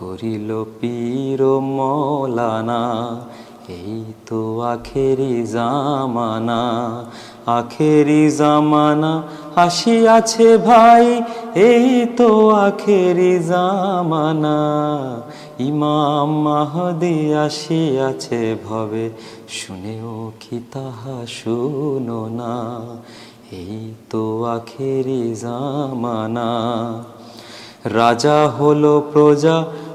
করিল পীর মৌলানা, এই তো আখেরি জামানা আখেরি জামানা আসিয়াছে ভাই, এই তো আখেরি জামানা। ইমাম মাহদি আসিয়াছে ভবে, শুনেও কি তাহা শুনো না। এই তো আখেরি জামানা, রাজা হলো প্রজা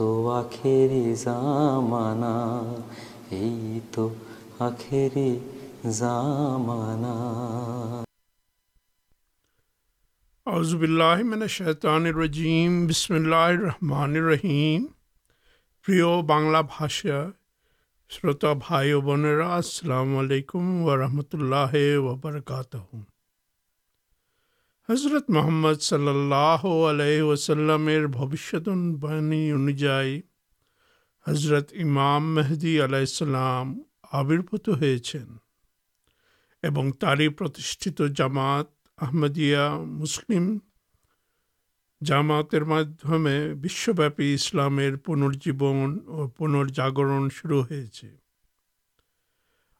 তো আখেরি জামানা এই তো আখেরি জামানা আউজবিল্লাহমিনশানিরজিম বিসমিল্লাহ রহমান রহিম প্রিয় বাংলা ভাষা শ্রোতা ভাই ও বোনেরা আসসালামু আলাইকুম ওরহমতুল্লাহ ওবরকাত হজরত মোহাম্মদ সাল্লাহ আলাই ওসাল্লামের ভবিষ্যৎবাণী অনুযায়ী হজরত ইমাম মেহদি আলাইসাল্লাম আবির্ভূত হয়েছেন এবং তারই প্রতিষ্ঠিত জামাত আহমদিয়া মুসলিম জামাতের মাধ্যমে বিশ্বব্যাপী ইসলামের পুনর্জীবন ও পুনর্জাগরণ শুরু হয়েছে।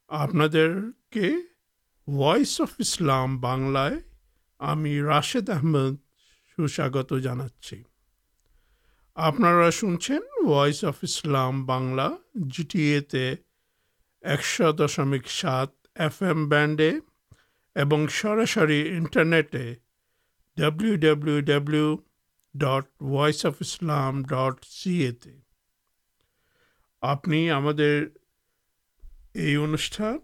আপনাদেরকে ভয়েস অফ ইসলাম বাংলায় আমি রাশেদ আহমেদ সুস্বাগত জানাচ্ছি। আপনারা শুনছেন ভয়েস অফ ইসলাম বাংলা জিটিএতে একশো দশমিক সাত এফ এম ব্যান্ডে এবং সরাসরি ইন্টারনেটে W W W dot voice of Islam dot সিএতে আপনি আমাদের এই অনুষ্ঠান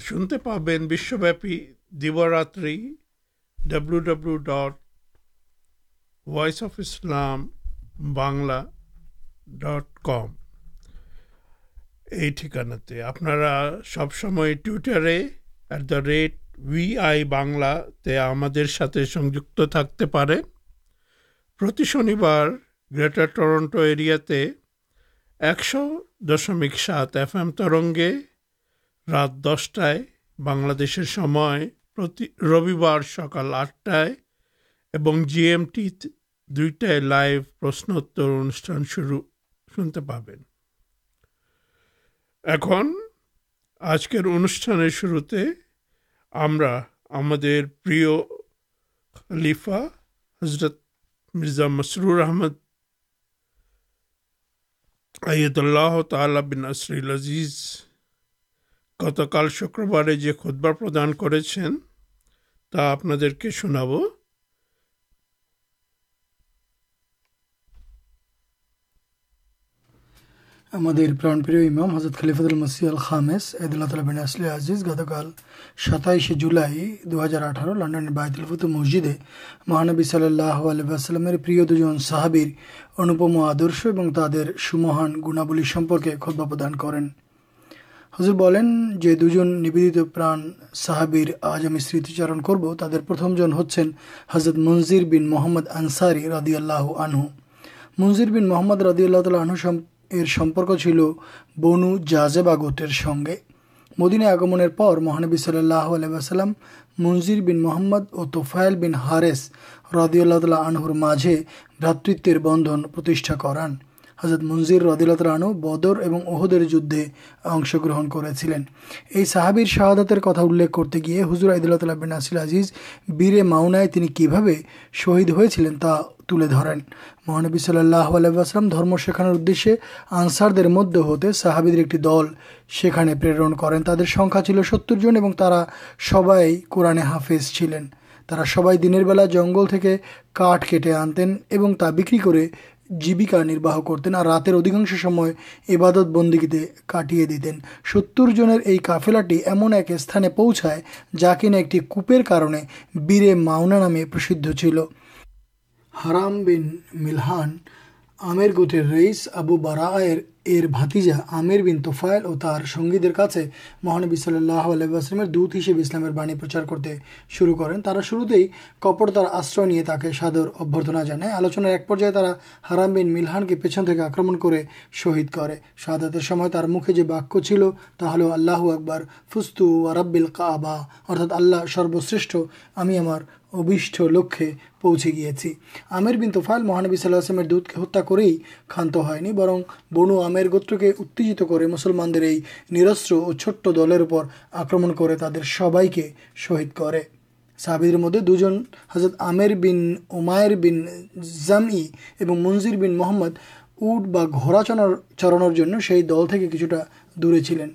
শুনতে পাবেন বিশ্বব্যাপী দিবরাত্রি W W dot voice of Islam Bangla dot com এই ঠিকানাতে আপনারা সবসময় টুইটারে অ্যাট দ্য রেট ভিআই বাংলাতে আমাদের সাথে সংযুক্ত থাকতে পারে প্রতি শনিবার গ্রেটার টরন্টো এরিয়াতে একশো দশমিক সাত এফ এম তরঙ্গে রাত দশটায় বাংলাদেশের সময় প্রতি রবিবার সকাল আটটায় এবং জিএমটি দুইটায় লাইভ প্রশ্নোত্তর অনুষ্ঠান শুরু, শুনতে পাবেন। এখন আজকের অনুষ্ঠানের শুরুতে আমরা আমাদের প্রিয় খলিফা হজরত মির্জা মসরুর আহমদ আইয়দুল্লাহ তালা বিন আসরিল আজিজ গতকাল শুক্রবারে যে খুদ্া প্রদান করেছেন, তা আপনাদেরকে শোনাবো। আমাদের প্রাণপ্রিয় ইমাম হজরত খলিফাতুল মসি আল খামেস এদুল্লাহ তালা বিন আসলে আজিজ গতকাল সাতাইশে জুলাই দু হাজার আঠারো লন্ডনের বায়তুল ফুতু মসজিদে মহানবী সাল্লাহ আলহামের প্রিয় দুজন সাহাবির অনুপম আদর্শ এবং তাদের সুমহান গুণাবলী সম্পর্কে খোদ্া প্রদান করেন। হজর বলেন যে দুজন নিবেদিত প্রাণ সাহাবির আজ আমি স্মৃতিচারণ করব। তাদের প্রথমজন হচ্ছেন হজরত মনজির বিন মোহাম্মদ আনসারি রাদিয়াল্লাহ আনহু। মনজির বিন মোহাম্মদ রাদিয়াল্লাহ তাল আনহু এর সম্পর্ক ছিল বনু জাজেবা গোটের সঙ্গে। মদিনে আগমনের পর মহানবী সাল্লাহ আলাইসাল্লাম মনজির বিন মোহাম্মদ ও তোফায়েল বিন হারেস রদিউল্লাহ আনহুর মাঝে ভ্রাতৃত্বের বন্ধন প্রতিষ্ঠা করান। হজরত মনজির রদিল্লাহ আনহু বদর এবং ওহদের যুদ্ধে অংশগ্রহণ করেছিলেন। এই সাহাবির শাহাদাতের কথা উল্লেখ করতে গিয়ে হুজুর আইদুল্লাহ বিন আসিল আজিজ বীরে মাউনায় তিনি কীভাবে শহীদ হয়েছিলেন তা তুলে ধরেন। মহানবী সাল্লাহ আলাইসলাম ধর্ম শেখানোর উদ্দেশ্যে আনসারদের মধ্যে হতে সাহাবিদের একটি দল সেখানে প্রেরণ করেন। তাদের সংখ্যা ছিল সত্তর জন এবং তারা সবাই কোরআনে হাফেজ ছিলেন। তারা সবাই দিনের বেলা জঙ্গল থেকে কাঠ কেটে আনতেন এবং তা বিক্রি করে জীবিকা নির্বাহ করতেন আর রাতের অধিকাংশ সময় এবাদত বন্দিগিতে কাটিয়ে দিতেন। সত্তর জনের এই কাফেলাটি এমন এক স্থানে পৌঁছায় যা কিনা একটি কূপের কারণে বীরে মাওনা নামে প্রসিদ্ধ ছিল। হারাম বিন মিলহান, আমের গোতের রইস আবু বারায়ের এর ভাতিজা আমির বিন তোফায়েল ও তার সঙ্গীদের কাছে মহানবী সাল্লাহ আলাইসলামের দূত হিসেবে ইসলামের বাণী প্রচার করতে শুরু করেন। তারা শুরুতেই কপটতার আশ্রয় নিয়ে তাকে সাদর অভ্যর্থনা জানায়। আলোচনার এক পর্যায়ে তারা হারাম বিন মিলহানকে পেছন থেকে আক্রমণ করে শহীদ করে। শাহাদাতের সময় তার মুখে যে বাক্য ছিল, তা হলো, আল্লাহ আকবর, ফুস্তু আরাব্বিল কাবা। অর্থাৎ, আল্লাহ সর্বশ্রেষ্ঠ, আমি আমার অভিষ্ট লক্ষ্যে পৌঁছে গিয়েছি। আমের বিন তোফাইল মহানবী সাল্লাহ আসলামের দূতকে হত্যা করেই ক্ষান্ত হয়নি, বরং বনু আমের গোত্রকে উত্তেজিত করে মুসলমানদের এই নিরস্ত্র ও ছোট্ট দলের উপর আক্রমণ করে তাদের সবাইকে শহীদ করে। সাহাবিদের মধ্যে দুজন হজরত আমের বিন ওমায়ের বিন জামই এবং মঞ্জির বিন মোহাম্মদ উট বা ঘোড়া চড়ানোর জন্য সেই দল থেকে কিছুটা দূরে ছিলেন।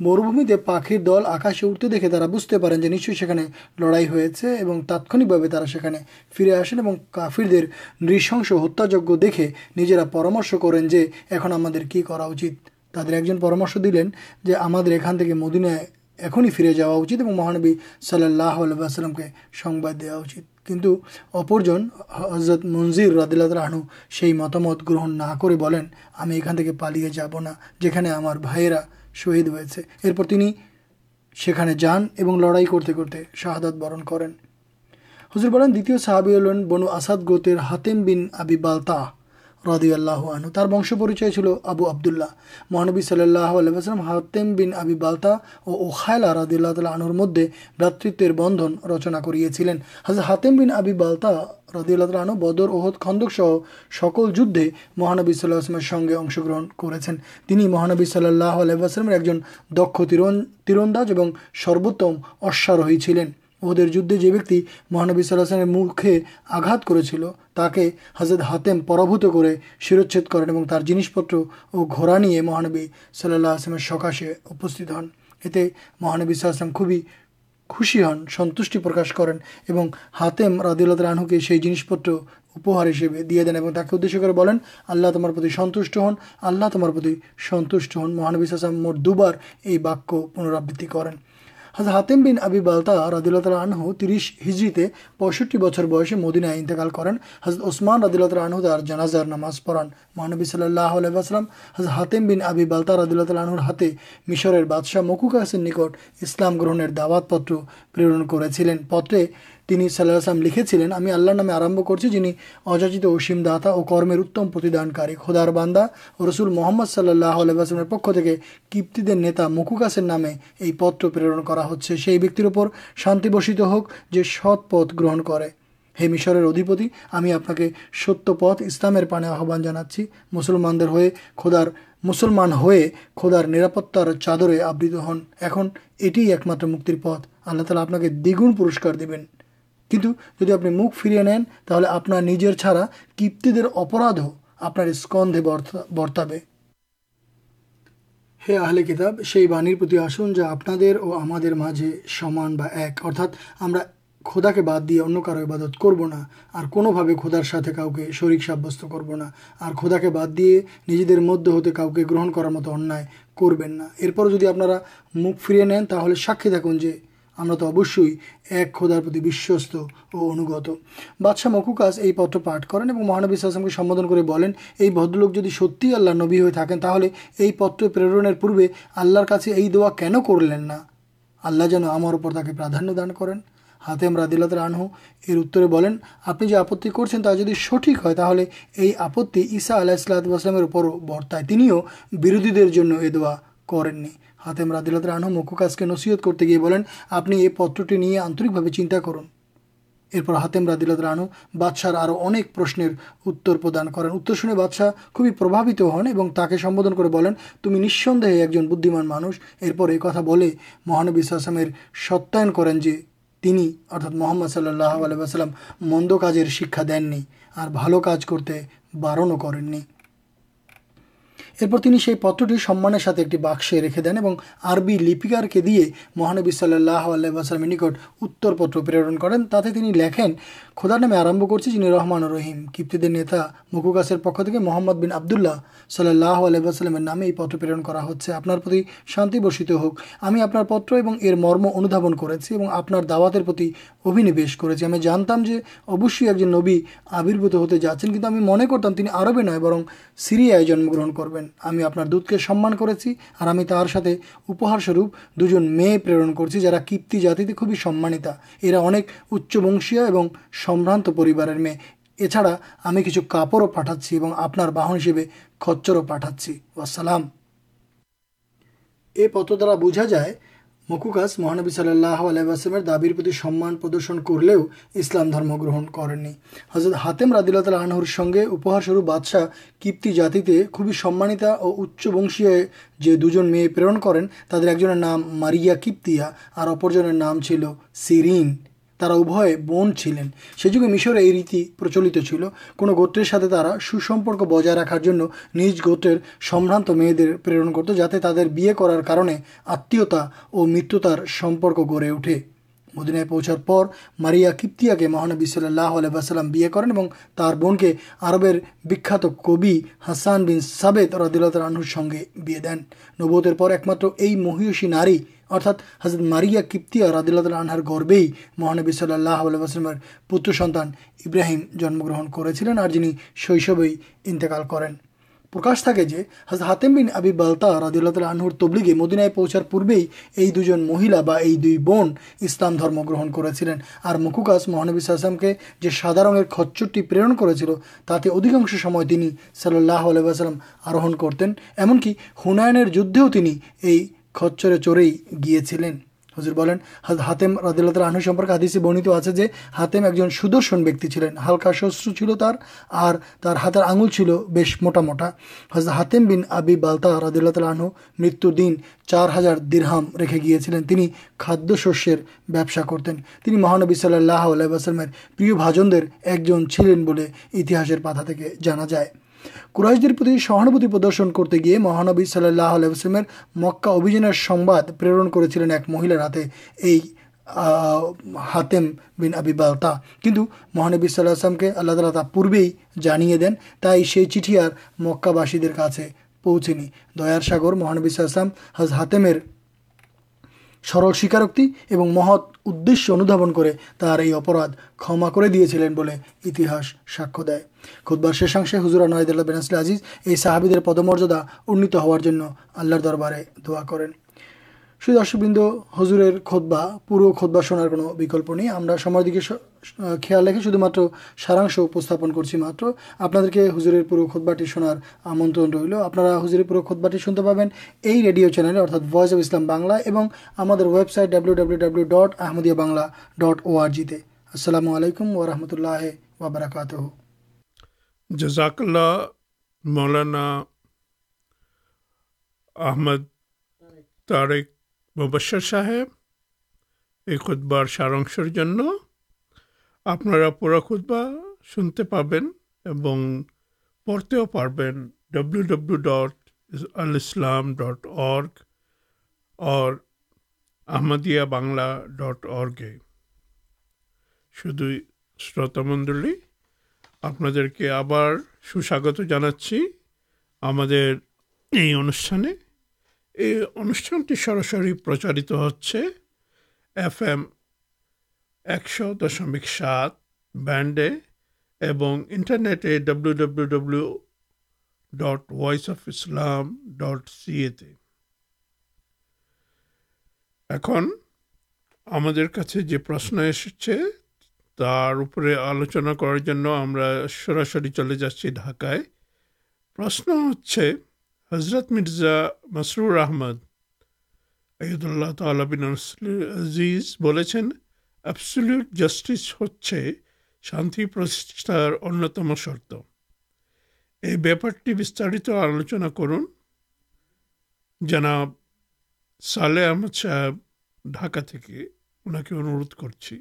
মরুভূমিতে পাখির দল আকাশে উঠতে দেখে তারা বুঝতে পারেন যে নিশ্চয়ই সেখানে লড়াই হয়েছে এবং তাৎক্ষণিকভাবে তারা সেখানে ফিরে আসেন এবং কাফিরদের নৃশংস হত্যাযজ্ঞ দেখে নিজেরা পরামর্শ করেন যে এখন আমাদের কি করা উচিত। তাদের একজন পরামর্শ দিলেন যে আমাদের এখান থেকে মদিনায় এখনই ফিরে যাওয়া উচিত এবং মহানবী সাল্লাহ আলুসাল্লামকে সংবাদ দেওয়া উচিত। কিন্তু অপরজন হজরত মঞ্জির রাদিল্লাহ আহনু সেই মতামত গ্রহণ না করে বলেন, আমি এখান থেকে পালিয়ে যাব না, যেখানে আমার ভাইয়েরা শহীদ হয়েছে। এরপর তিনি সেখানে যান এবং লড়াই করতে করতে শাহাদাত বরণ করেন। হুজুর বলেন, দ্বিতীয় সাহাবি হলেন বনু আসাদ গোতের হাতেম বিন আবি বালতা রদি আনহু। তার বংশ পরিচয় ছিল আবু আবদুল্লাহ। মহানবী সাল্লাহ আলহাম হাতেম বিন আবি বালতা ও ওখায়লা রাদিল্লাহ তাল আনুর মধ্যে ভ্রাতৃত্বের বন্ধন রচনা করিয়েছিলেন। হাজর হাতেম বিন আবি বালতা রদিউল্লাহ আনু বদর ওহদ খন্দক সহ সকল যুদ্ধে মহানবী সাল্লাহ আসলামের সঙ্গে অংশগ্রহণ করেছেন। তিনি মহানবী সাল্লাহ আলহামের একজন দক্ষ তীরন, তীরন্দাজ এবং সর্বোত্তম অশ্বারোহী ছিলেন। ওদের যুদ্ধে যে ব্যক্তি মহানবী সাল্লাহামের মুখে আঘাত করেছিল, তাকে হাজরত হাতেম পরাভূত করে শিরোচ্ছেদ করেন এবং তার জিনিসপত্র ও ঘোড়া নিয়ে মহানবী সাল্লাহ আসলামের সকাশে উপস্থিত হন। এতে মহানবী সাল্লাম খুবই খুশি হন, সন্তুষ্টি প্রকাশ করেন এবং হাতেম রাদিউল্লাহ রানহুকে সেই জিনিসপত্র উপহার হিসেবে দিয়ে দেন এবং তাকে উদ্দেশ্য করে বলেন, আল্লাহ তোমার প্রতি সন্তুষ্ট হন, আল্লাহ তোমার প্রতি সন্তুষ্ট হন। মহানবী সাল্লাম মোট দুবার এই বাক্য পুনরাবৃত্তি করেন। হাজ হাতেম বিন আবি বালতা রাদিল্লাহ আনহু তিরিশ হিজড়িতে পঁয়ষট্টি বছর বয়সে মদিনায় ইন্তেকাল করেন। হাজ ওসমান রাদিল্লাহ আনহু তার জানাজার নামাজ পড়ান। মহানবী সাল্লাহ আলাইসালাম হাজ হাতেম বিন আবি বালতা রাদিল্লাহ আনহুর হাতে মিশরের বাদশাহ মকুকাসের নিকট ইসলাম গ্রহণের দাওয়াতপত্র প্রেরণ করেছিলেন। পত্রে তিনি সাল্লাহ আসলাম লিখেছিলেন, আমি আল্লাহর নামে আরম্ভ করছি যিনি অযাচিত অসীম দাতা ও কর্মের উত্তম প্রতিদানকারী। খোদার বান্দা ও রসুল মোহাম্মদ সাল্লাহ আলাইসলামের পক্ষ থেকে কিপ্তিদের নেতা মুকুকাসের নামে এই পত্র প্রেরণ করা হচ্ছে। সেই ব্যক্তির ওপর শান্তি বসিত হোক যে সৎ পথ গ্রহণ করে। হে মিশরের অধিপতি, আমি আপনাকে সত্য পথ ইসলামের পানে আহ্বান জানাচ্ছি। মুসলমানদের হয়ে খোদার, মুসলমান হয়ে খোদার নিরাপত্তার চাদরে আবৃত হন। এখন এটিই একমাত্র মুক্তির পথ। আল্লাহ তালা আপনাকে দ্বিগুণ পুরস্কার দেবেন। কিন্তু যদি আপনি মুখ ফিরিয়ে নেন, তাহলে আপনার নিজের ছাড়া কীর্তিদের অপরাধও আপনার স্কন্ধে বর্তাবে। হে আহলে কিতাব, সেই বাণীর প্রতি আসুন যা আপনাদের ও আমাদের মাঝে সমান বা এক। অর্থাৎ আমরা খোদাকে বাদ দিয়ে অন্য কারও ইবাদত করব না, আর কোনোভাবে খোদার সাথে কাউকে শরিক সাব্যস্ত করব না, আর খোদাকে বাদ দিয়ে নিজেদের মধ্যে হতে কাউকে গ্রহণ করার মতো অন্যায় করবেন না। এরপরও যদি আপনারা মুখ ফিরিয়ে নেন, তাহলে সাক্ষী থাকুন যে আমরা তো অবশ্যই এক খোদার প্রতি বিশ্বস্ত ও অনুগত। বাদশাহ মকুকাস এই পত্র পাঠ করেন এবং মহানবী সাল্লামকে সম্বোধন করে বলেন, এই ভদ্রলোক যদি সত্যিই আল্লাহ নবী হয়ে থাকেন, তাহলে এই পত্র প্রেরণের পূর্বে আল্লাহর কাছে এই দোয়া কেন করলেন না? আল্লাহ যেন আমার ওপর তাকে প্রাধান্য দান করেন। হাতে হাতেম রাদিল্লাহ আনহু এর উত্তরে বলেন, আপনি যে আপত্তি করছেন তা যদি সঠিক হয়, তাহলে এই আপত্তি ঈসা আলাহ ইসলাতামের উপরও বর্তায়। তিনিও বিরোধীদের জন্য এ দোয়া করেননি। হাতেম রাদিল্লাহ আনহু মুকুকাজকে নসিহত করতে গিয়ে বলেন, আপনি এই পত্রটি নিয়ে আন্তরিকভাবে চিন্তা করুন। এরপর হাতেম রাদিল্লাহ রানু বাদশার আরও অনেক প্রশ্নের উত্তর প্রদান করেন। উত্তর শুনে বাদশাহ খুবই প্রভাবিত হন এবং তাকে সম্বোধন করে বলেন, তুমি নিঃসন্দেহে একজন বুদ্ধিমান মানুষ। এরপর এই কথা বলে মহানবী আসলামের সত্যায়ন করেন যে, তিনি অর্থাৎ মোহাম্মদ সাল্লাহ আলাইসাল্লাম মন্দ কাজের শিক্ষা দেননি আর ভালো কাজ করতে বারণও করেননি। এরপর তিনি সেই পত্রটি সম্মানের সাথে একটি বাক্সে রেখে দেন এবং আরবি লিপিকারকে দিয়ে মহানবী সাল্লাহ আল্লাহামের নিকট উত্তরপত্র প্রেরণ করেন। তাতে তিনি লেখেন, খোদার নামে আরম্ভ করছি যিনি রহমান রহিম। কিপ্তিদের নেতা মুকুকাসের পক্ষ থেকে মোহাম্মদ বিন আবদুল্লাহ সাল্লাহ আলাইসাল্লামের নামে এই পত্র প্রেরণ করা হচ্ছে। আপনার প্রতি শান্তি বর্ষিত হোক। আমি আপনার পত্র এবং এর মর্ম অনুধাবন করেছি এবং আপনার দাওয়াতের প্রতি অভিনিবেশ করেছি। আমি জানতাম যে অবশ্যই একজন নবী আবির্ভূত হতে যাচ্ছেন, কিন্তু আমি মনে করতাম তিনি আরবে নয়, বরং সিরিয়ায় জন্মগ্রহণ করবেন। আমি আপনার দূতকে সম্মান করেছি আর আমি তার সাথে উপহারস্বরূপ দুজন মেয়ে প্রেরণ করছি যারা কীর্তি জাতিতে খুবই সম্মানিতা। এরা অনেক উচ্চবংশীয় এবং সম্ভ্রান্ত পরিবারের মেয়ে। এছাড়া আমি কিছু কাপড়ও পাঠাচ্ছি এবং আপনার বাহন হিসেবে খচ্চরও পাঠাচ্ছি। ওয়াসালাম এ পত্র দ্বারা বোঝা যায় মকুকাস মহানবী সাল্লাহ আলাইসলামের দাবির প্রতি সম্মান প্রদর্শন করলেও ইসলাম ধর্ম গ্রহণ করেননি। হজরত হাতেম রাদিল্লাহ আনহুর সঙ্গে উপহারস্বরূপ বাদশাহ কিপ্তি জাতিতে খুবই সম্মানিতা ও উচ্চ বংশীয় যে দুজন মেয়ে প্রেরণ করেন, তাদের একজনের নাম মারিয়া কিপ্তিয়া আর অপরজনের নাম ছিল সিরিন। তারা উভয়ে বোন ছিলেন। সে যুগে মিশরে এই রীতি প্রচলিত ছিল। কোনো গোত্রের সাথে তারা সুসম্পর্ক বজায় রাখার জন্য নিজ গোত্রের সম্ভ্রান্ত মেয়েদের প্রেরণ করত, যাতে তাদের বিয়ে করার কারণে আত্মীয়তা ও মিত্রতার সম্পর্ক গড়ে ওঠে। মদিনায় পৌঁছার পর মারিয়া কিপ্তিয়াকে মহানবী সাল্লাহ আলাইসাল্লাম বিয়ে করেন এবং তার বোনকে আরবের বিখ্যাত কবি হাসান বিন সাবেদ রদিল্লাহ আনহুর সঙ্গে বিয়ে দেন। নবতের পর একমাত্র এই মহিষী নারী অর্থাৎ হজরত মারিয়া কিপ্তিয়া রাদিল্লাহ আনহার গর্বেই মহানবী সাল্লাহ আলাইসলামের পুত্র সন্তান ইব্রাহিম জন্মগ্রহণ করেছিলেন আর যিনি শৈশবেই ইন্তেকাল করেন। প্রকাশ থাকে যে হজরত হাতেম বিন আবি বালতা রাদিল্লাহ আনহুর তবলিগে মদিনায় পৌঁছার পূর্বেই এই দুজন মহিলা বা এই দুই বোন ইসলাম ধর্ম গ্রহণ করেছিলেন। আর মুকুকাস মহানবী সাল্লামকে যে সাদা রঙের খচ্চরটি প্রেরণ করেছিল, তাতে অধিকাংশ সময় তিনি সাল্লাহ আলাইসাল্লাম আরোহণ করতেন। এমনকি হুনায়নের যুদ্ধেও তিনি এই খচ্চরে চড়েই গিয়েছিলেন। হুজুর বলেন হাতেম রাদিল্লাহ আনহু সম্পর্কে হাদিসে বর্ণিত আছে যে, হাতেম একজন সুদর্শন ব্যক্তি ছিলেন। হালকা শস্ত্র ছিল তার, আর তার হাতের আঙুল ছিল বেশ মোটা মোটা। হজরত হাতেম বিন আবি বালতা রাদিল্লাহ আনহু মৃত্যুর দিন চার হাজার দিরহাম রেখে গিয়েছিলেন। তিনি খাদ্যশস্যের ব্যবসা করতেন। তিনি মহানবী সাল্লাহ আলাইসাল্লামের প্রিয় ভাজনদের একজন ছিলেন বলে ইতিহাসের পাতা থেকে জানা যায়। কুরাইশদের প্রতি সহানুভূতি প্রদর্শন করতে গিয়ে মহানবী সাল্লাহ আলাইসলামের মক্কা অভিযানের সংবাদ প্রেরণ করেছিলেন এক মহিলার হাতে, এই হাতেম বিন আবি বালতা। কিন্তু মহানবী সাল্লাহ আসলামকে আল্লাহ তালা তা পূর্বেই জানিয়ে দেন, তাই সেই চিঠি আর মক্কাবাসীদের কাছে পৌঁছেনি। দয়ার সাগর, মহানবী সাল্লাম হাজ হাতেমের সরল স্বীকারোক্তি এবং মহৎ উদ্দেশ্য অনুধাবন করে তার এই অপরাধ ক্ষমা করে দিয়েছিলেন বলে ইতিহাস সাক্ষ্য দেয়। খুদ্বার শেষাংশে হুজুরা নয়দুল্লাহ বেনাসলে আজিজ এই সাহাবিদের পদমর্যাদা উন্নীত হওয়ার জন্য আল্লাহর দরবারে দোয়া করেন। শুধু দর্শকবৃন্দ, হজুরের খোদবা, পুরো খোদবা শোনার কোনো বিকল্প নেই। আমরা সময়ের দিকে খেয়াল রেখে শুধুমাত্র সারাংশ উপস্থাপন করছি মাত্র। আপনাদেরকে হুজুরের পুরো খোদবাটি শোনার আমন্ত্রণ রইল। আপনারা হুজুরের পুরো খোদবাটি শুনতে পাবেন এই রেডিও চ্যানেলে, অর্থাৎ ভয়েস অফ ইসলাম বাংলা এবং আমাদের website W W W dot Ahmadiyya Bangla dot ওআরজিতে আসসালামু আলাইকুম ওরহমতুল্লাহ ওবরাকাত জাজাকাল্লাহ মৌলানা আহমদ তারেক মুবাসর সাহেব, এই খুতবার সারাংশের জন্য আপনারা পুরো খুতবা শুনতে পাবেন এবং পড়তেও পারবেন W W dot al Islam dot org or Ahmadiyya Bangla dot অর্গে শুধু শ্রোতামণ্ডলী আপনাদেরকে আবার সুস্বাগত জানাচ্ছি আমাদের এই অনুষ্ঠানে। এই অনুষ্ঠানটি সরাসরি প্রচারিত হচ্ছে এফ এম একশো দশমিক সাত ব্যান্ডে এবং ইন্টারনেটে W W W dot voice of Islam dot সিএতে এখন আমাদের কাছে যে প্রশ্ন এসেছে, তার উপরে আলোচনা করার জন্য আমরা সরাসরি চলে যাচ্ছি ঢাকায়। প্রশ্ন হচ্ছে হজরত মির্জা মসরুর আহমদ আইদুল্লাহ তালাবিন আজিজ বলেছেন অ্যাবসলিউট জাস্টিস হচ্ছে শান্তি প্রতিষ্ঠার অন্যতম শর্ত। এই ব্যাপারটি বিস্তারিত আলোচনা করুন। জনাব সালে আহমদ সাহেব, ঢাকা থেকে ওনাকে অনুরোধ করছি।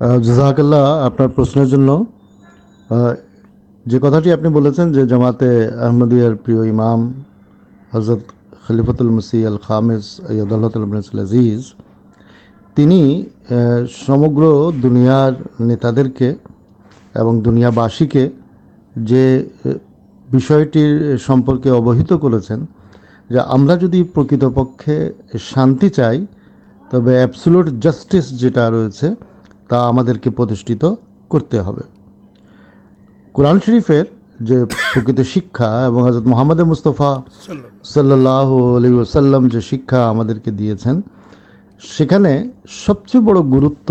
জাজাকাল্লাহ আপনার প্রশ্নের জন্য যে কথাটি আপনি বলেছেন যে জামাতে আহমদিয়ার প্রিয় ইমাম হজরত খলিফতুল মসি আল খামেজ আইয়াদুল আজিজ, তিনি সমগ্র দুনিয়ার নেতাদেরকে এবং দুনিয়াবাসীকে যে বিষয়টির সম্পর্কে অবহিত করেছেন, যে আমরা যদি প্রকৃতপক্ষে শান্তি চাই, তবে অ্যাবসুলুট জাস্টিস যেটা রয়েছে তা আমাদেরকে প্রতিষ্ঠিত করতে হবে। কোরআন শরীফের যে প্রকৃত শিক্ষা এবং হজরত মোহাম্মদ মুস্তফা সাল্লাহ আলী ওসাল্লাম যে শিক্ষা আমাদেরকে দিয়েছেন, সেখানে সবচেয়ে বড় গুরুত্ব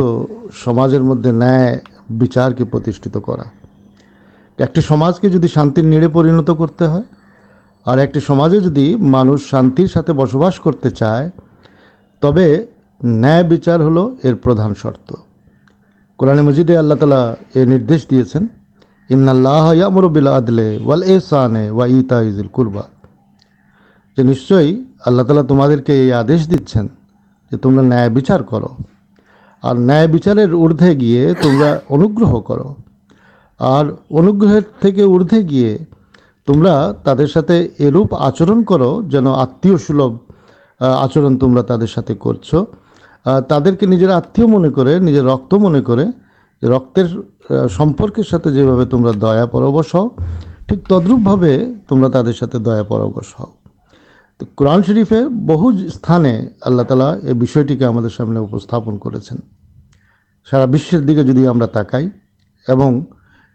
সমাজের মধ্যে ন্যায় বিচারকে প্রতিষ্ঠিত করা। একটি সমাজকে যদি শান্তির নিড়ে পরিণত করতে হয়, আর একটি সমাজে যদি মানুষ শান্তির সাথে বসবাস করতে চায়, তবে ন্যায় বিচার হলো এর প্রধান শর্ত। কোরআনে মজিদে আল্লাহ তালা এ নির্দেশ দিয়েছেন ইয়ামরুবিল আদলে ওয়াল এসানে ওয়া ইতা ইজুল কুরবা। যে নিশ্চয়ই আল্লাহ তালা তোমাদেরকে এই আদেশ দিচ্ছেন যে তোমরা ন্যায় বিচার করো। আর ন্যায় বিচারের ঊর্ধ্বে গিয়ে তোমরা অনুগ্রহ করো। আর অনুগ্রহের থেকে ঊর্ধ্বে গিয়ে তোমরা তাদের সাথে এরূপ আচরণ করো যেন আত্মীয় সুলভ আচরণ তোমরা তাদের সাথে করছ। তাদেরকে নিজের আত্মীয় মনে করে, নিজের রক্ত মনে করে, রক্তের সম্পর্কের সাথে যেভাবে তোমরা দয়া পরবশ হও, ঠিক তদ্রূপভাবে তোমরা তাদের সাথে দয়া পরবশ হও। তো কোরআন শরীফে বহু স্থানে আল্লাহ তালা এই বিষয়টিকে আমাদের সামনে উপস্থাপন করেছেন। সারা বিশ্বের দিকে যদি আমরা তাকাই এবং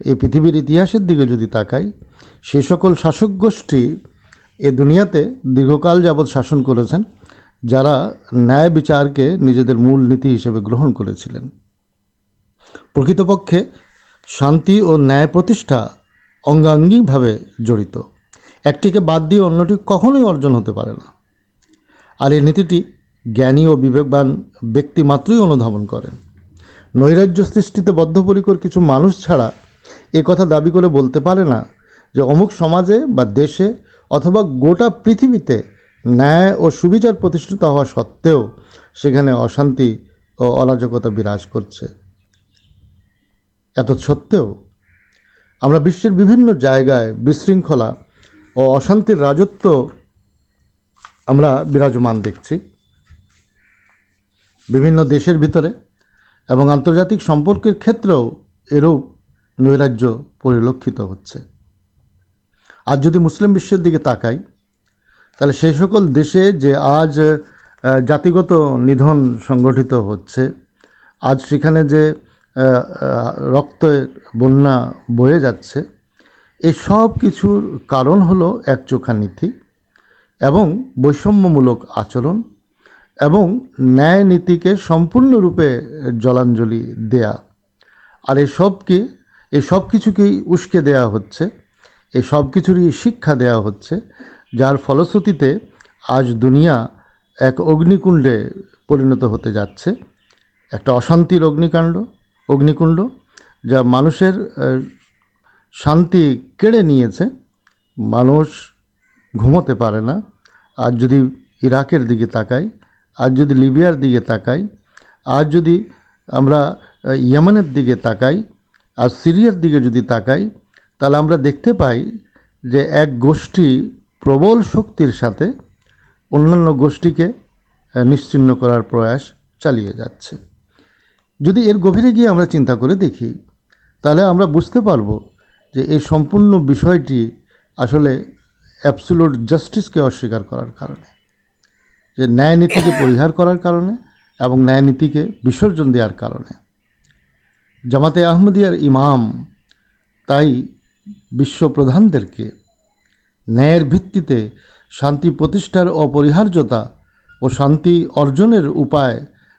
এই পৃথিবীর ইতিহাসের দিকে যদি তাকাই, সে সকল শাসক গোষ্ঠী এ দুনিয়াতে দীর্ঘকাল যাবৎ শাসন করেছেন। যারা ন্যায় বিচারকে নিজেদের মূল নীতি হিসেবে গ্রহণ করেছিলেন। প্রকৃতপক্ষে শান্তি ও ন্যায় প্রতিষ্ঠা অঙ্গাঙ্গিকভাবে জড়িত। একটিকে বাদ দিয়ে অন্যটি কখনোই অর্জন হতে পারে না। আর এই নীতিটি জ্ঞানী ও বিবেকবান ব্যক্তি মাত্রই অনুধাবন করেন। নৈরাজ্য সৃষ্টিতে বদ্ধপরিকর কিছু মানুষ ছাড়া এ কথা দাবি করে বলতে পারে না যে অমুক সমাজে বা দেশে অথবা গোটা পৃথিবীতে ন্যায় ও সুবিচার প্রতিষ্ঠিত হওয়া সত্ত্বেও সেখানে অশান্তি ও অরাজকতা বিরাজ করছে। এত সত্ত্বেও আমরা বিশ্বের বিভিন্ন জায়গায় বিশৃঙ্খলা ও অশান্তির রাজত্ব আমরা বিরাজমান দেখছি। বিভিন্ন দেশের ভিতরে এবং আন্তর্জাতিক সম্পর্কের ক্ষেত্রেও এরূপ নৈরাজ্য পরিলক্ষিত হচ্ছে। আর যদি মুসলিম বিশ্বের দিকে তাকাই তাহলে সেই সকল দেশে যে আজ জাতিগত নিধন সংগঠিত হচ্ছে, আজ সেখানে যে রক্তের বন্যা বয়ে যাচ্ছে এই সব কিছুর কারণ হলো একচোখা নীতি এবং বৈষম্যমূলক আচরণ এবং ন্যায় নীতিকে সম্পূর্ণরূপে জলাঞ্জলি দেয়া। আর এই সবকে এই সব কিছুকেই উস্কে দেয়া হচ্ছে এই সব কিছুরই শিক্ষা দেয়া হচ্ছে যার ফলশ্রুতিতে আজ দুনিয়া এক অগ্নিকুণ্ডে পরিণত হতে যাচ্ছে। একটা অশান্তির অগ্নিকাণ্ড, অগ্নিকুণ্ড, যা মানুষের শান্তি কেড়ে নিয়েছে। মানুষ ঘুমোতে পারে না। আর যদি ইরাকের দিকে তাকাই আর যদি লিবিয়ার দিকে তাকাই আর যদি আমরা ইয়েমেনের দিকে তাকাই, আর সিরিয়ার দিকে যদি তাকাই, তাহলে আমরা দেখতে পাই যে এক গোষ্ঠী প্রবল শক্তির সাথে অন্যান্য গোষ্ঠীকে আহ, নিশ্চিহ্ন করার প্রয়াস চালিয়ে যাচ্ছে। যদি এর গভীরে গিয়ে আমরা চিন্তা করে দেখি তাহলে আমরা বুঝতে পারব যে এই সম্পূর্ণ বিষয়টি আসলে অ্যাবসুলুট জাস্টিসকে অস্বীকার করার কারণে যে ন্যায় নীতিকে পরিহার করার কারণে এবং ন্যায় নীতিকে বিসর্জন দেওয়ার কারণে। জামাতে আহমদিয়ার ইমাম তাই বিশ্ব প্রধানদেরকে ন্যায়ের ভিত্তিতে শান্তি প্রতিষ্ঠার অপরিহার্যতা ও শান্তি অর্জনের উপায়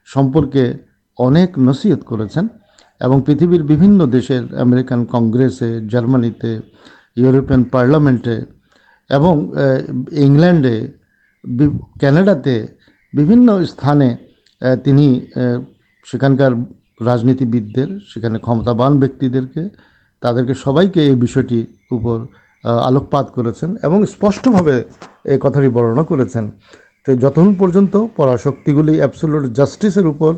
সম্পর্কে অনেক নসিহত করেছেন এবং পৃথিবীর বিভিন্ন দেশের আমেরিকান কংগ্রেসে, জার্মানিতে, ইউরোপিয়ান পার্লামেন্টে এবং ইংল্যান্ডে কানাডাতে বিভিন্ন স্থানে তিনি সেখানকার রাজনীতিবিদদের, সেখানে ক্ষমতাবান ব্যক্তিদেরকে, তাদেরকে সবাইকে এই বিষয়টির উপর আলোকপাত করেছেন এবং স্পষ্টভাবে এই কথাটি বর্ণনা করেছেন। তো যতক্ষণ পর্যন্ত পরাশক্তিগুলি অ্যাবসোলুট জাস্টিসের উপর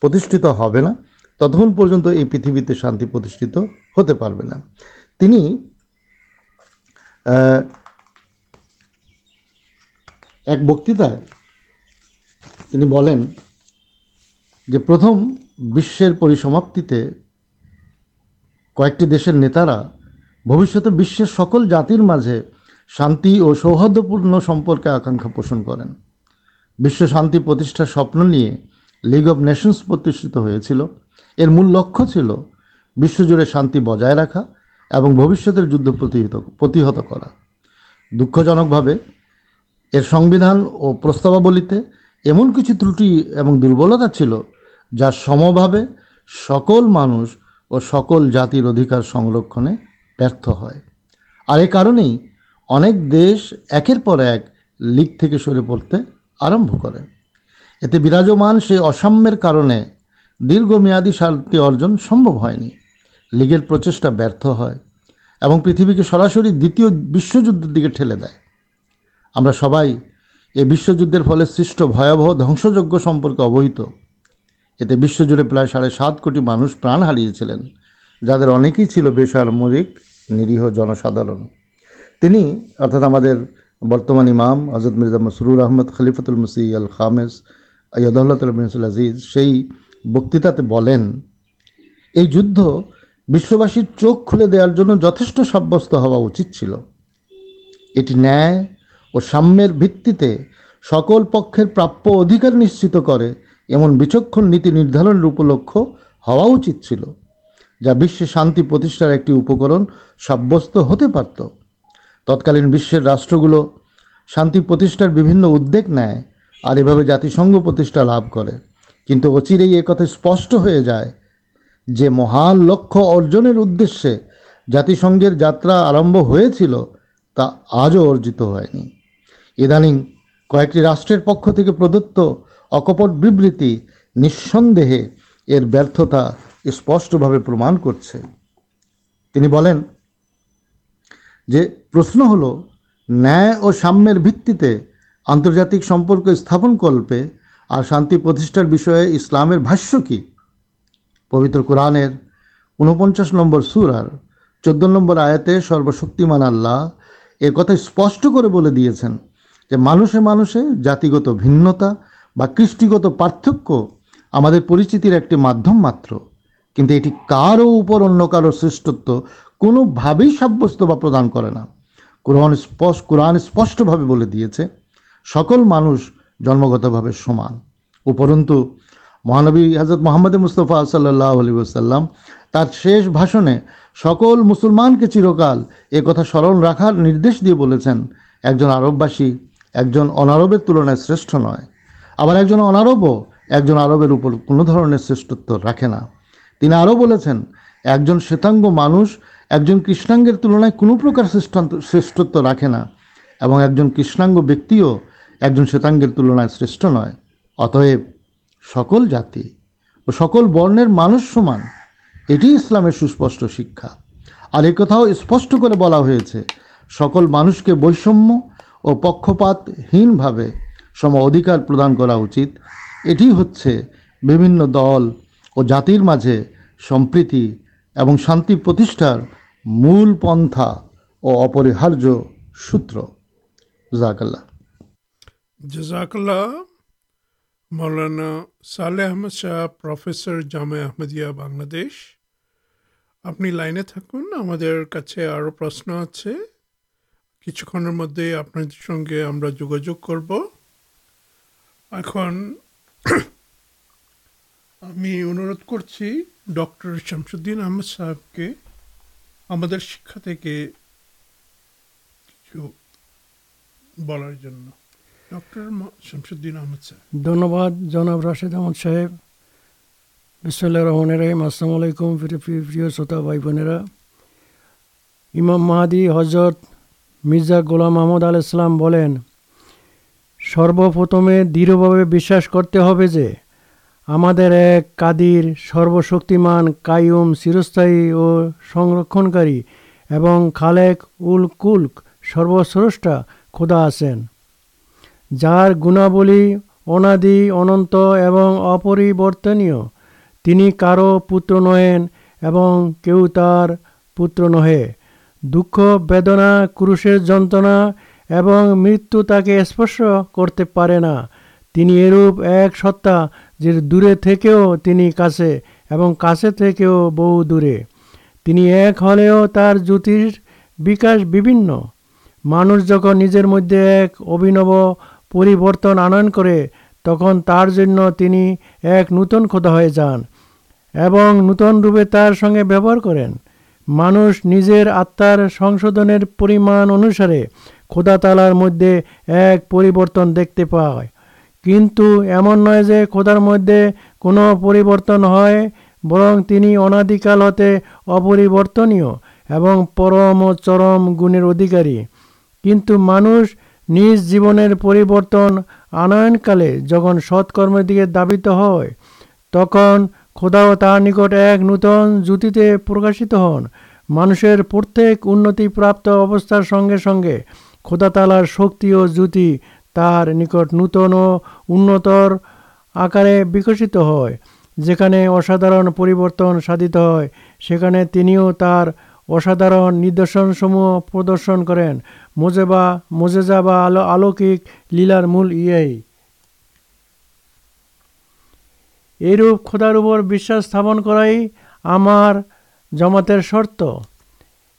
প্রতিষ্ঠিত হবে না, ততক্ষণ পর্যন্ত এই পৃথিবীতে শান্তি প্রতিষ্ঠিত হতে পারবে না। তিনি এক বক্তৃতায় তিনি বলেন যে প্রথম বিশ্বের পরিসমাপ্তিতে কয়েকটি দেশের নেতারা ভবিষ্যতে বিশ্বের সকল জাতির মাঝে শান্তি ও সৌহার্দ্যপূর্ণ সম্পর্কে আকাঙ্ক্ষা পোষণ করেন। বিশ্ব শান্তি প্রতিষ্ঠার স্বপ্ন নিয়ে লিগ অব নেশনস প্রতিষ্ঠিত হয়েছিল। এর মূল লক্ষ্য ছিল বিশ্বজুড়ে শান্তি বজায় রাখা এবং ভবিষ্যতের যুদ্ধ প্রতিহত প্রতিহত করা। দুঃখজনকভাবে এর সংবিধান ও প্রস্তাবাবলিতে এমন কিছু ত্রুটি এবং দুর্বলতা ছিল যা সমভাবে সকল মানুষ ও সকল জাতির অধিকার সংরক্ষণে ব্যর্থ হয়। আর এ কারণেই অনেক দেশ একের পর এক লিগ থেকে সরে পড়তে আরম্ভ করে। এতে বিরাজমান সেই অসাম্যের কারণে দীর্ঘমেয়াদী শান্তি অর্জন সম্ভব হয়নি। লীগের প্রচেষ্টা ব্যর্থ হয় এবং পৃথিবীকে সরাসরি দ্বিতীয় বিশ্বযুদ্ধের দিকে ঠেলে দেয়। আমরা সবাই এই বিশ্বযুদ্ধের ফলে সৃষ্ট ভয়াবহ ধ্বংসযজ্ঞ সম্পর্কে অবহিত। এতে বিশ্বজুড়ে প্রায় সাড়ে সাত কোটি মানুষ প্রাণ হারিয়েছিলেন, যাদের অনেকেই ছিল বেসামরিক নিরীহ জনসাধারণ। তিনি, অর্থাৎ আমাদের বর্তমান ইমাম হজরত মির্জা মসরুর আহমদ, খলিফাতুল মুসি আল খামেস আয়াদুল্লাহ মিনসুল আজিজ, সেই বক্তৃতাতে বলেন, এই যুদ্ধ বিশ্ববাসীর চোখ খুলে দেওয়ার জন্য যথেষ্ট সাব্যস্ত হওয়া উচিত ছিল। এটি ন্যায় ও সাম্যের ভিত্তিতে সকল পক্ষের প্রাপ্য অধিকার নিশ্চিত করে, এমন বিচক্ষণ নীতি নির্ধারণের উপলক্ষ হওয়া উচিত ছিল। যা বিশ্বে শান্তি প্রতিষ্ঠার একটি উপকরণ, সাব্যস্ত হতে পারত। তৎকালীন বিশ্বের রাষ্ট্রগুলো শান্তি প্রতিষ্ঠার বিভিন্ন উদ্যোগ নেয় আর এভাবে জাতিসংঘ প্রতিষ্ঠা লাভ করে। কিন্তু অচিরেই একথা স্পষ্ট হয়ে যায় যে মহান লক্ষ্য অর্জনের উদ্দেশ্যে জাতিসংঘের যাত্রা আরম্ভ হয়েছিল তা আজও অর্জিত হয়নি। ইদানিং কয়েকটি রাষ্ট্রের পক্ষ থেকে প্রদত্ত অকপট বিবৃতি নিঃসন্দেহে এর ব্যর্থতা স্পষ্টভাবে প্রমাণ করছে। তিনি বলেন যে প্রশ্ন হলো, ন্যায় ও সাম্যের ভিত্তিতে আন্তর্জাতিক সম্পর্ক স্থাপন কল্পে আর শান্তি প্রতিষ্ঠার বিষয়ে ইসলামের ভাষ্য কী? পবিত্র কোরআনের উনপঞ্চাশ নম্বর সুরার চোদ্দ নম্বর আয়াতে সর্বশক্তিমান আল্লাহ এ কথা স্পষ্ট করে বলে দিয়েছেন যে মানুষে মানুষে জাতিগত ভিন্নতা বা কৃষ্টিগত পার্থক্য আমাদের পরিচিতির একটি মাধ্যম মাত্র। কিন্তু এটি কারও উপর অন্য কারও শ্রেষ্ঠত্ব কোনোভাবেই সাব্যস্ত বা প্রদান করে না। কোরআন স্পষ্ট কোরআন স্পষ্টভাবে বলে দিয়েছে, সকল মানুষ জন্মগতভাবে সমান। উপরন্তু, মহানবী হজরত মোহাম্মদ মুস্তফা সাল্লাহ আলী ওসাল্লাম তার শেষ ভাষণে সকল মুসলমানকে চিরকাল এ কথা স্মরণ রাখার নির্দেশ দিয়ে বলেছেন, একজন আরববাসী একজন অনারবের তুলনায় শ্রেষ্ঠ নয়। আবার একজন অনারবও একজন আরবের উপর কোনো ধরনের শ্রেষ্ঠত্ব রাখে না। তিনি আরও বলেছেন, একজন শ্বেতাঙ্গ মানুষ একজন কৃষ্ণাঙ্গের তুলনায় কোনো প্রকার শ্রেষ্ঠান্ত, শ্রেষ্ঠত্ব রাখে না এবং একজন কৃষ্ণাঙ্গ ব্যক্তিও একজন শ্বেতাঙ্গের তুলনায় শ্রেষ্ঠ নয়। অতএব সকল জাতি ও সকল বর্ণের মানুষ সমান, এটি ইসলামের সুস্পষ্ট শিক্ষা। আর এ কথাও স্পষ্ট করে বলা হয়েছে, সকল মানুষকে বৈষম্য ও পক্ষপাতহীনভাবে সম অধিকার প্রদান করা উচিত। এটি হচ্ছে বিভিন্ন দল ও জাতির মাঝে সম্প্রীতি এবং শান্তি প্রতিষ্ঠার মূল পন্থা ও অপরিহার্য সূত্র। জাকাল্লা জাজাকাল্লাহ মৌলানা সালে আহমদ শাহ, প্রফেসর জামে আহমদিয়া, বাংলাদেশ। আপনি লাইনে থাকুন, আমাদের কাছে আরও প্রশ্ন আছে। কিছুক্ষণের মধ্যে আপনাদের সঙ্গে আমরা যোগাযোগ করব। এখন আমি অনুরোধ করছি ডক্টর শামসুদ্দিন আহমদ সাহেবকে আমাদের শিক্ষা থেকে কিছু বলার জন্য। ডক্টর শামসুদ্দিন আহমদ সাহেব ধন্যবাদ, জনাব রাশেদ আহমদ সাহেব। বিসমুল্লাহ রহমান রহিম। আসসালামু আলাইকুম প্রিয় শ্রোতা ভাই বোনেরা। ইমাম মাহাদি হজরত মির্জা গোলাম আহমদ আল ইসলাম বলেন, সর্বপ্রথমে দৃঢ়ভাবে বিশ্বাস করতে হবে যে আমাদের এক কাদির সর্বশক্তিমান কায়ুম চিরস্থায়ী ও সংরক্ষণকারী এবং খালেক উল কুলক সর্বস্রষ্টা খোদা আছেন, যার গুণাবলী অনাদি, অনন্ত এবং অপরিবর্তনীয়। তিনি কারও পুত্র নহেন এবং কেউ তার পুত্র নহে। দুঃখ, বেদনা, ক্রুশের যন্ত্রণা এবং মৃত্যু তাকে স্পর্শ করতে পারে না। তিনি এরূপ এক সত্তা যে দূরে থেকেও তিনি কাছে এবং কাছে থেকেও বহু দূরে। তিনি এক হলেও তার জ্যোতির বিকাশ বিভিন্ন। মানুষ যখন নিজের মধ্যে এক অভিনব পরিবর্তন আনয়ন করে, তখন তার জন্য তিনি এক নূতন খোদা হয়ে যান এবং নূতন রূপে তার সঙ্গে ব্যবহার করেন। মানুষ নিজের আত্মার সংশোধনের পরিমাণ অনুসারে খোদা তালার মধ্যে এক পরিবর্তন দেখতে পায়। কিন্তু এমন নয় যে খোদার মধ্যে কোনো পরিবর্তন হয়, বরং তিনি অনাদিকাল হতে অপরিবর্তনীয় এবং পরম ও চরম গুণের অধিকারী। কিন্তু মানুষ নিজ জীবনের পরিবর্তন আনয়নকালে যখন সৎকর্মের দিকে দাবিত হয়, তখন খোদাও তার নিকট এক নূতন জ্যোতিতে প্রকাশিত হন। মানুষের প্রত্যেক উন্নতিপ্রাপ্ত অবস্থার সঙ্গে সঙ্গে খোদা তালার শক্তি ও জ্যোতি তার নিকট নূতন ও উন্নতর আকারে বিকশিত হয়। যেখানে অসাধারণ পরিবর্তন সাধিত হয়, সেখানে তিনিও তার অসাধারণ নিদর্শনসমূহ প্রদর্শন করেন। মোজেবা, মোজেজা বা আলো আলৌকিক লীলার মূল ইয়েই। এইরূপ খোদার উপর বিশ্বাস স্থাপন করাই আমার জমাতের শর্ত।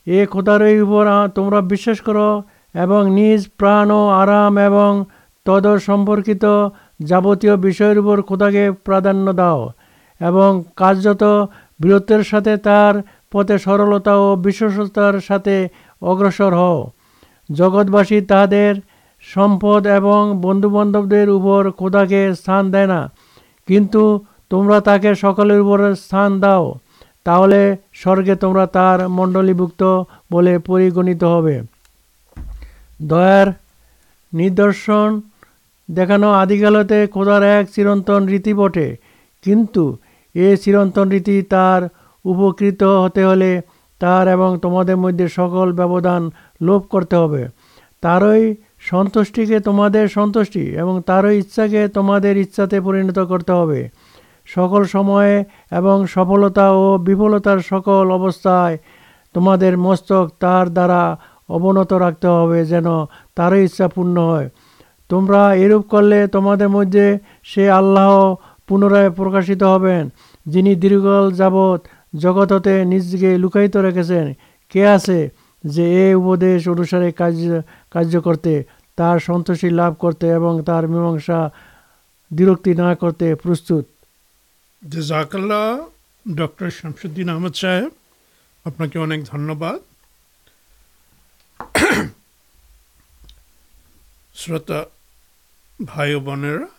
এ খোদারই উপর তোমরা বিশ্বাস করো এবং নিজ প্রাণ ও আরাম এবং তদ সম্পর্কিত যাবতীয় বিষয়ের উপর খোদাকে প্রাধান্য দাও এবং কার্যত বীরত্বের সাথে তার পথে সরলতা ও বিশ্বস্ততার সাথে অগ্রসর হও। জগৎবাসী তাদের সম্পদ এবং বন্ধুবান্ধবদের উপর খোদাকে স্থান দেয় না। কিন্তু তোমরা তাকে সকলের উপর স্থান দাও, তাহলে স্বর্গে তোমরা তার মণ্ডলীভুক্ত বলে পরিগণিত হবে। দয়ার নিদর্শন দেখানো আদিকালতে খোদার এক চিরন্তন রীতি বটে। কিন্তু এ চিরন্তন রীতি তার উপকৃত হতে হলে তার এবং তোমাদের মধ্যে সকল ব্যবধান লোপ করতে হবে। তারই সন্তুষ্টিকে তোমাদের সন্তুষ্টি এবং তারই ইচ্ছাকে তোমাদের ইচ্ছাতে পরিণত করতে হবে। সকল সময়ে এবং সফলতা ও বিফলতার সকল অবস্থায় তোমাদের মস্তক তার দ্বারা অবনত রাখতে হবে যেন তারই ইচ্ছা পূর্ণ হয়। তোমরা এরূপ করলে তোমাদের মধ্যে সে আল্লাহ পুনরায় প্রকাশিত হবেন, যিনি দীর্ঘকাল যাবৎ জগৎ হতে নিজকে লুকায়িত রেখেছেন। কে আছে যে এ উপদেশ অনুসারে কার্য কার্য করতে, তার সন্তোষী লাভ করতে এবং তার মীমাংসা বিরক্তি না করতে প্রস্তুত? জাজাকাল্লাহ ডক্টর শামসুদ্দিন আহমদ সাহেব, আপনাকে অনেক ধন্যবাদ। শ্রোতা ভাই বোনেরা,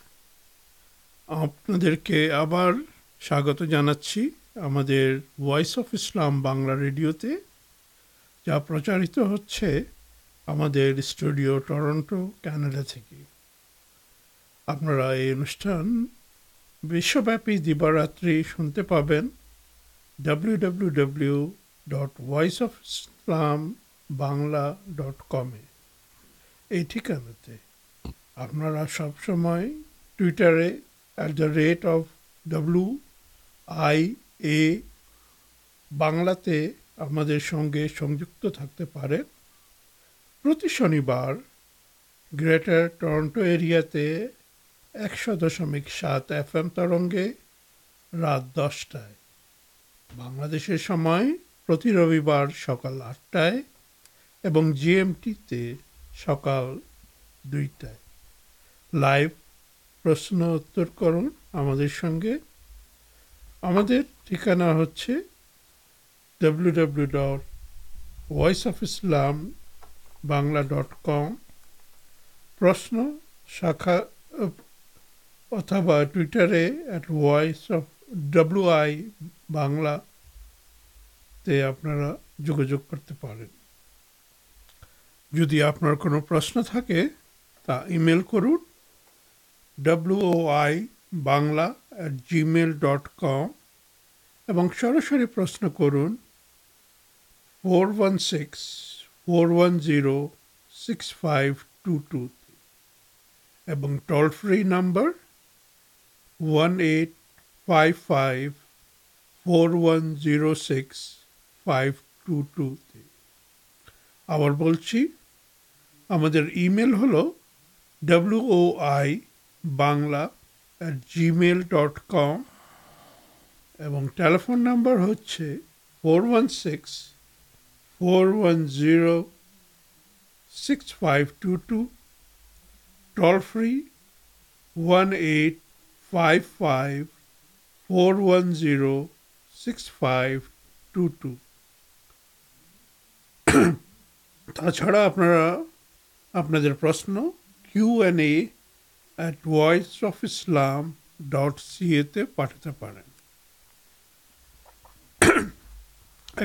আপনাদেরকে আবার স্বাগত জানাচ্ছি আমাদের ভয়েস অফ ইসলাম বাংলা রেডিওতে, যা প্রচারিত হচ্ছে আমাদের স্টুডিও টরন্টো, ক্যানাডা থেকে। আপনারা এই অনুষ্ঠান বিশ্বব্যাপী দিবারাত্রি শুনতে পাবেন W W W dot voice of Islam Bangla dot কমে এই ঠিকানাতে। আপনারা সবসময় টুইটারে at the rate of W I A বাংলাতে আমাদের সঙ্গে সংযুক্ত থাকতে পারেন। প্রতি শনিবার গ্রেটার টরন্টো এরিয়াতে একশো দশমিক সাত এফ এম তরঙ্গে রাত দশটায়। বাংলাদেশের সময় প্রতি রবিবার সকাল আটটায় এবং জিএমটিতে সকাল দুইটায়। লাইভ প্রশ্ন উত্তর করুন আমাদের সঙ্গে। আমাদের ঠিকানা হচ্ছে W W dot voice of Islam Bangla dot com প্রশ্ন শাখা, অথবা টুইটারে at voice of W I বাংলাতে আপনারা যোগাযোগ করতে পারেন। যদি আপনার কোনো প্রশ্ন থাকে, তা ইমেল করুন। W O I Bangla at Gmail dot com এবং সরাসরি প্রশ্ন করুন। Four one six four one zero six five two two এবং toll free number one eight five five four one zero six five two টুতে আবার বলছি আমাদের email হলো W O I Bangla at Gmail dot com এবং telephone number হচ্ছে four one six four one zero six five two two toll free one eight five five four one zero six five two two তাছাড়া আপনারা আপনাদের প্রশ্ন Q N A at voice of Islam dot সিএতে পাঠাতে পারেন।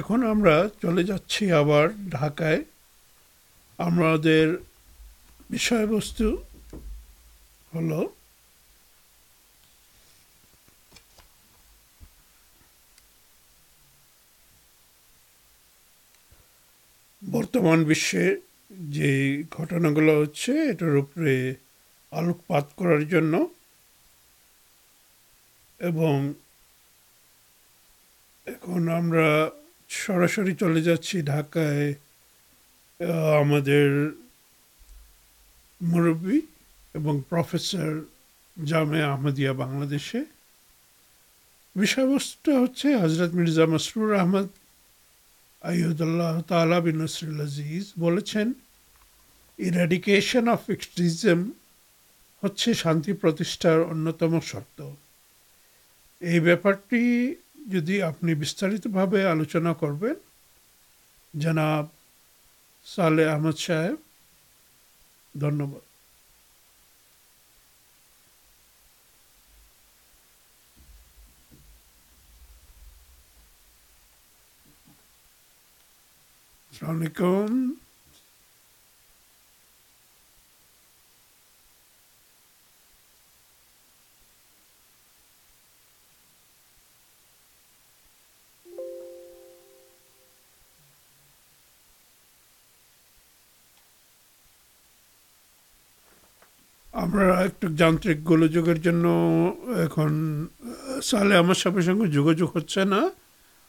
এখন আমরা চলে যাচ্ছি আবার ঢাকায়। আমাদের বিষয়বস্তু হলো, বর্তমান বিশ্বে যে ঘটনাগুলো হচ্ছে, এটার উপরে আলোকপাত করার জন্য এবং এখন আমরা সরাসরি চলে যাচ্ছি ঢাকায় আমাদের মুরব্বী এবং প্রফেসর জামে আহমদিয়া বাংলাদেশে। বিষয়বস্তুটা হচ্ছে হজরত মির্জা মসরুর আহমদ আইয়ুদুল্লাহ তালা বিন নসরুল আজিজ বলেছেন ইরাডিকেশন অফ এক্সট্রিজম হচ্ছে শান্তি প্রতিষ্ঠার অন্যতম শর্ত। এই ব্যাপারটি যদি আপনি বিস্তারিতভাবে আলোচনা করবেন, জনাব সালে আহমদ সাহেব, ধন্যবাদ। আসসালামু আলাইকুম। আমরা একটু যান্ত্রিক গোলযোগের জন্য এখন, সালে আমার সাথে সঙ্গে যোগাযোগ হচ্ছে না।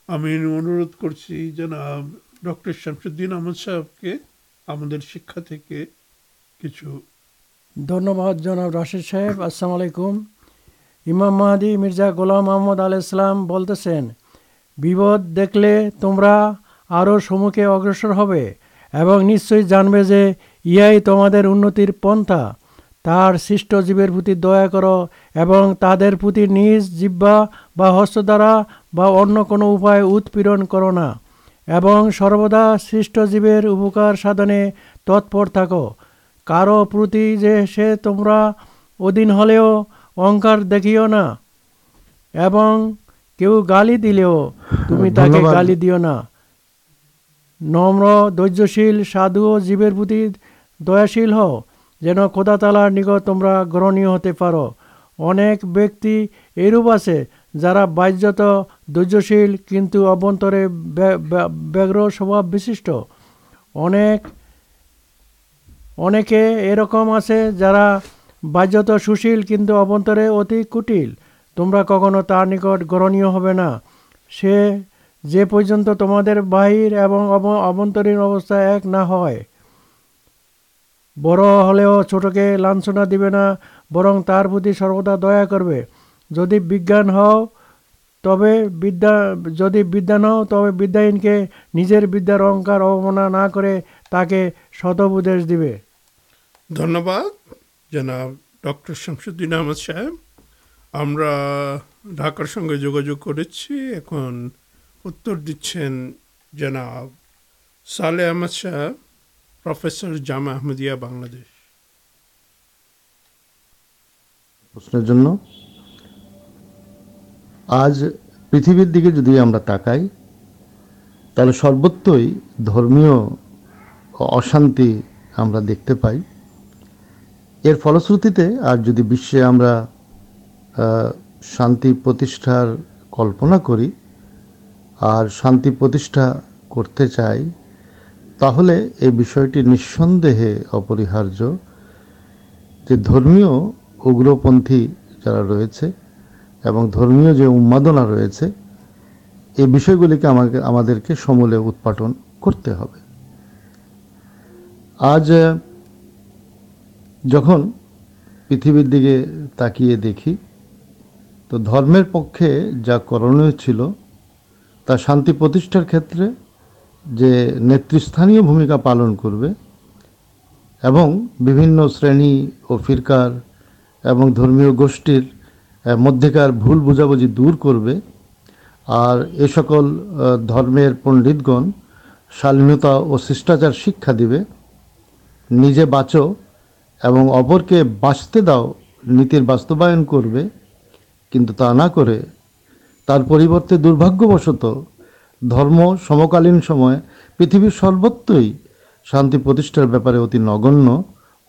আমি অনুরোধ করছি জনাব ডক্টর শামসুদ্দিন আহমদ সাহেবকে আমাদের শিক্ষা থেকে কিছু ধন্যবাদ জনাব রাশেদ সাহেব, আসসালামু আলাইকুম। ইমাম মাহাদি মির্জা গোলাম মোহাম্মদ আল ইসলাম বলতেছেন, বিপদ দেখলে তোমরা আরও সম্মুখে অগ্রসর হবে এবং নিশ্চয়ই জানবে যে ইহাই তোমাদের উন্নতির পন্থা। তার সৃষ্ট জীবের প্রতি দয়া করো এবং তাদের প্রতি নিজ জিব্বা বা হস্ত দ্বারা বা অন্য কোনো উপায় উৎপীড়ন করো না এবং সর্বদা সৃষ্ট জীবের উপকার সাধনে তৎপর থাকো। কারও প্রতি যে সে তোমরা অধীন হলেও অহংকার দেখিও না এবং কেউ গালি দিলেও তুমি তাকে গালি দিও না। নম্র ধৈর্যশীল সাধু ও জীবের প্রতি দয়াশীল হও। যেন খোদা তালার নিকট তোমরা গ্রহণীয় হতে পারো। অনেক ব্যক্তি এরূপ আছে যারা বাহ্যত ধৈর্যশীল কিন্তু অভ্যন্তরে ব্য- ব্য- ব্যগ্র স্বভাব বিশিষ্ট। অনেক, অনেকে এরকম আছে যারা বাহ্যত সুশীল কিন্তু অভ্যন্তরে অতি কুটিল। তোমরা কখনো তার নিকট গ্রহণীয় হবে না। সে যে পর্যন্ত তোমাদের বাহির এবং অভ্যন্তরীণ অবস্থা এক না হয়। বড় হলেও ছোটকে লাঞ্ছনা দিবে না, বরং তার প্রতি সর্বদা দয়া করবে। যদি বিজ্ঞান হও, তবে বিদ্যা, যদি বিদ্যান হও, তবে বিদ্যাহীনকে নিজের বিদ্যার অহংকার অবমাননা না করে তাকে সদুপদেশ দিবে। ধন্যবাদ, জনাব ডক্টর শামসুদ্দিন আহমদ সাহেব। আমরা ঢাকার সঙ্গে যোগাযোগ করেছি। এখন উত্তর দিচ্ছেন জনাব সালে আহমদ সাহেব। প্রফেসর জামা আহমদিয়া, বাংলাদেশ। প্রশ্নের জন্য, আজ পৃথিবীর দিকে যদি আমরা তাকাই, তাহলে সর্বত্রই ধর্মীয় অশান্তি আমরা দেখতে পাই। এর ফলশ্রুতিতে আর যদি বিশ্বে আমরা শান্তি প্রতিষ্ঠার কল্পনা করি, আর শান্তি প্রতিষ্ঠা করতে চাই তাহলে এই বিষয়টি নিঃসন্দেহে অপরিহার্য যে ধর্মীয় উগ্রপন্থী যারা রয়েছে এবং ধর্মীয় যে উন্মাদনা রয়েছে এই বিষয়গুলিকে আমাকে আমাদেরকে সমূলে উৎপাটন করতে হবে। আজ যখন পৃথিবীর দিকে তাকিয়ে দেখি, তো ধর্মের পক্ষে যা করণীয় ছিল, তা শান্তি প্রতিষ্ঠার ক্ষেত্রে যে নেতৃস্থানীয় ভূমিকা পালন করবে এবং বিভিন্ন শ্রেণি ও ফিরকার এবং ধর্মীয় গোষ্ঠীর মধ্যেকার ভুল বোঝাবুঝি দূর করবে আর এ সকল ধর্মের পণ্ডিতগণ শালীনতা ও শিষ্টাচার শিক্ষা দিবে। নিজে বাঁচো এবং অপরকে বাঁচতে দাও, নীতির বাস্তবায়ন করবে। কিন্তু তা না করে তার পরিবর্তে দুর্ভাগ্যবশত ধর্ম সমকালীন সময়ে পৃথিবীর সর্বত্রই শান্তি প্রতিষ্ঠার ব্যাপারে অতি নগণ্য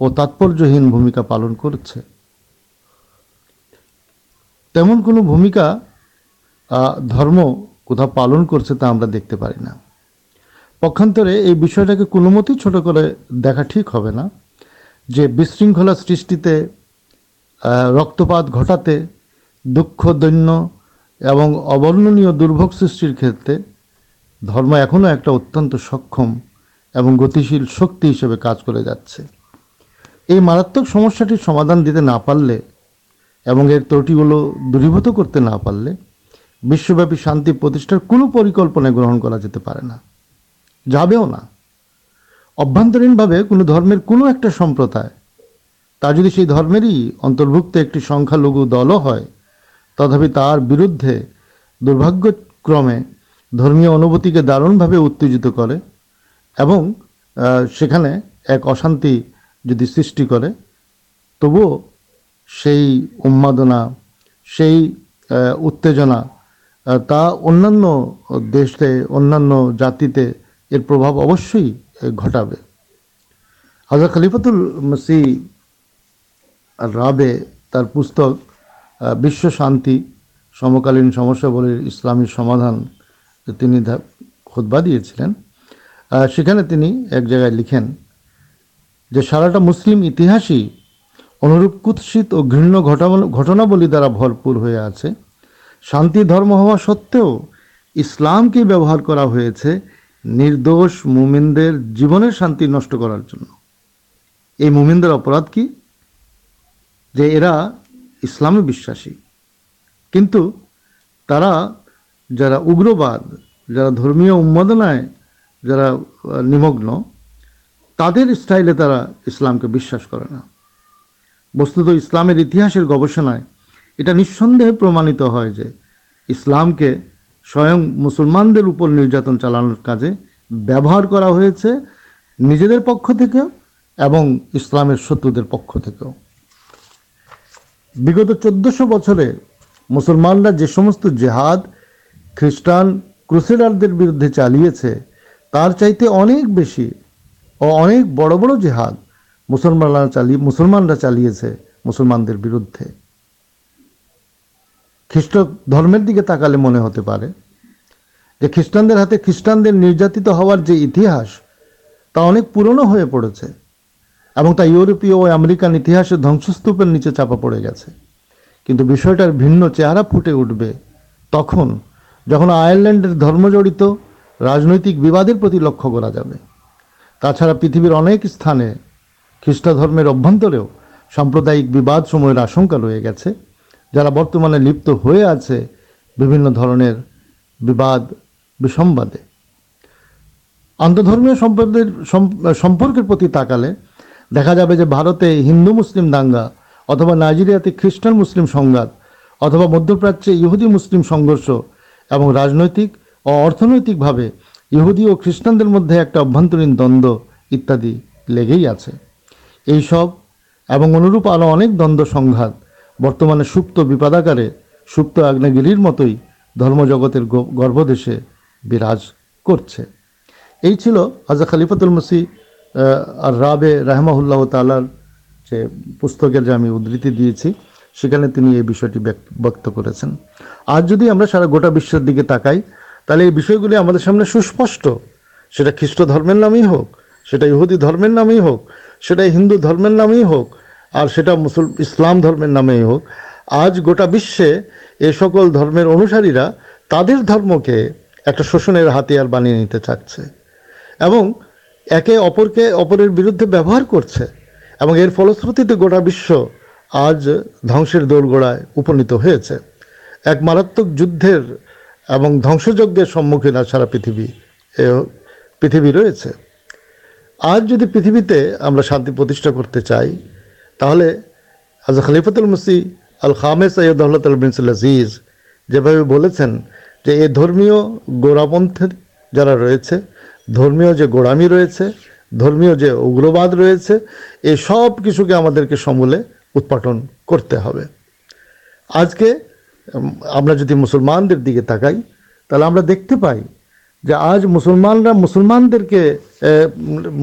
ও তাৎপর্যহীন ভূমিকা পালন করছে। তেমন কোনো ভূমিকা ধর্ম কোথাও পালন করছে তা আমরা দেখতে পারি না। পক্ষান্তরে এই বিষয়টাকে কোনো মতেই ছোট করে দেখা ঠিক হবে না যে বিশৃঙ্খলা সৃষ্টিতে রক্তপাত ঘটাতে, দুঃখ, দৈন্য এবং অবর্ণনীয় দুর্ভোগ সৃষ্টির ক্ষেত্রে ধর্ম এখনও একটা অত্যন্ত সক্ষম এবং গতিশীল শক্তি হিসেবে কাজ করে যাচ্ছে। এই মারাত্মক সমস্যাটির সমাধান দিতে না পারলে এবং এর ত্রুটিগুলো দূরীভূত করতে না পারলে বিশ্বব্যাপী শান্তি প্রতিষ্ঠার কোনো পরিকল্পনা গ্রহণ করা যেতে পারে না। যাবেও না। অভ্যন্তরীণভাবে কোনো ধর্মের কোনো একটা সম্প্রদায়, তা যদি সেই ধর্মেরই অন্তর্ভুক্ত একটি সংখ্যালঘু দলও হয়, তথাপি তার বিরুদ্ধে দুর্ভাগ্যক্রমে ধর্মীয় অনুভূতিকে দারুণভাবে উত্তেজিত করে এবং সেখানে এক অশান্তি যদি সৃষ্টি করে, তবুও সেই উন্মাদনা, সেই উত্তেজনা তা অন্যান্য দেশে, অন্যান্য জাতিতে এর প্রভাব অবশ্যই ঘটাবে। হাজার খলিফাতুল মসি রাবে তার পুস্তক বিশ্ব শান্তি, সমকালীন সমস্যাবলীর ইসলামী সমাধান তিনি খুতবা দিয়েছিলেন সেখানে তিনি এক জায়গায় লিখেন যে সারাটা মুসলিম ইতিহাসই অনুরূপ কুৎসিত ও ঘৃণ্য ঘটনা- ঘটনাবলী দ্বারা ভরপুর হয়ে আছে। শান্তি ধর্ম হওয়া সত্ত্বেও ইসলামকে ব্যবহার করা হয়েছে নির্দোষ মুমিনদের জীবনের শান্তি নষ্ট করার জন্য। এই মুমিনদের অপরাধ কি? যে এরা ইসলামে বিশ্বাসী। কিন্তু তারা যারা উগ্রবাদ, যারা ধর্মীয় উন্মাদনায়, যারা নিমগ্ন, তাদের স্টাইলে তারা ইসলামকে বিশ্বাস করে না। বস্তুত ইসলামের ইতিহাসের গবেষণায় এটা নিঃসন্দেহে প্রমাণিত হয় যে ইসলামকে স্বয়ং মুসলমানদের উপর নির্যাতন চালানোর কাজে ব্যবহার করা হয়েছে নিজেদের পক্ষ থেকেও এবং ইসলামের শত্রুদের পক্ষ থেকেও। বিগত চোদ্দশো বছরে মুসলমানরা যে সমস্ত জেহাদ খ্রিস্টান ক্রুসেডারদের বিরুদ্ধে চালিয়েছে, তার চাইতে অনেক বেশি ও অনেক বড় বড় জেহাদ মুসলমানরা চালিয়ে মুসলমানরা চালিয়েছে মুসলমানদের বিরুদ্ধে। খ্রিস্ট ধর্মের দিকে তাকালে মনে হতে পারে যে খ্রিস্টানদের হাতে খ্রিস্টানদের নির্যাতিত হওয়ার যে ইতিহাস, তা অনেক পুরনো হয়ে পড়েছে এবং তা ইউরোপীয় ও আমেরিকান ইতিহাসের ধ্বংসস্তূপের নিচে চাপা পড়ে গেছে। কিন্তু বিষয়টার ভিন্ন চেহারা ফুটে উঠবে তখন যখন আয়ারল্যান্ডের ধর্মজড়িত রাজনৈতিক বিবাদের প্রতি লক্ষ্য করা যাবে। তাছাড়া পৃথিবীর অনেক স্থানে খ্রিস্ট ধর্মের অভ্যন্তরেও সাম্প্রদায়িক বিবাদ সময়ের আশঙ্কা রয়ে গেছে, যারা বর্তমানে লিপ্ত হয়ে আছে বিভিন্ন ধরনের বিবাদ, বিসম্বাদে। আন্তধর্মীয় সম্পদের সম্পর্কের প্রতি তাকালে দেখা যাবে যে ভারতে হিন্দু, মুসলিম দাঙ্গা অথবা নাইজেরিয়াতে খ্রিস্টান, মুসলিম সংঘাত অথবা মধ্যপ্রাচ্যে ইহুদি, মুসলিম সংঘর্ষ এবং রাজনৈতিক ও অর্থনৈতিকভাবে ইহুদি ও খ্রিস্টানদের মধ্যে একটা অভ্যন্তরীণ দ্বন্দ্ব ইত্যাদি লেগেই আছে। এই সব এবং অনুরূপ আরও অনেক দ্বন্দ্ব সংঘাত বর্তমানে সুপ্ত বিপাদাকারে সুপ্ত আগ্নেয়গিরির মতোই ধর্মজগতের গর্ভদেশে বিরাজ করছে। এই ছিল আজা খালিফাতুল মসি আর রাবে রাহমাহুল্লাহ তালার যে পুস্তকের যে আমি উদ্ধৃতি দিয়েছি। সেখানে তিনি এই বিষয়টি ব্যক- ব্যক্ত করেছেন। আজ যদি আমরা সারা গোটা বিশ্বের দিকে তাকাই, তাহলে এই বিষয়গুলি আমাদের সামনে সুস্পষ্ট। সেটা খ্রিস্ট ধর্মের নামেই হোক, সেটা ইহুদি ধর্মের নামেই হোক, সেটা হিন্দু ধর্মের নামেই হোক, আর সেটা মুসল, ইসলাম ধর্মের নামেই হোক, আজ গোটা বিশ্বে এ সকল ধর্মের অনুসারীরা তাদের ধর্মকে একটা শোষণের হাতিয়ার বানিয়ে নিতে চাচ্ছে। এবং একে অপরকে, অপরের বিরুদ্ধে ব্যবহার করছে। এবং এর ফলশ্রুতিতে গোটা বিশ্ব আজ ধ্বংসের দোরগোড়ায় উপনীত হয়েছে। এক মারাত্মক যুদ্ধের এবং ধ্বংসযজ্ঞের সম্মুখীন আজ সারা পৃথিবী পৃথিবী রয়েছে। আজ যদি পৃথিবীতে আমরা শান্তি প্রতিষ্ঠা করতে চাই, তাহলে হাজর খলিফাতুল মুসি আল খামেস আল্লাহ বিনসুল আজিজ যেভাবে বলেছেন যে, এ ধর্মীয় গোড়াপন্থের যারা রয়েছে, ধর্মীয় যে গোড়ামি রয়েছে, ধর্মীয় যে উগ্রবাদ রয়েছে এই সব কিছুকে আমাদেরকে সমূলে উৎপাটন করতে হবে। আজকে আমরা যদি মুসলমানদের দিকে তাকাই, তাহলে আমরা দেখতে পাই যে আজ মুসলমানরা মুসলমানদেরকে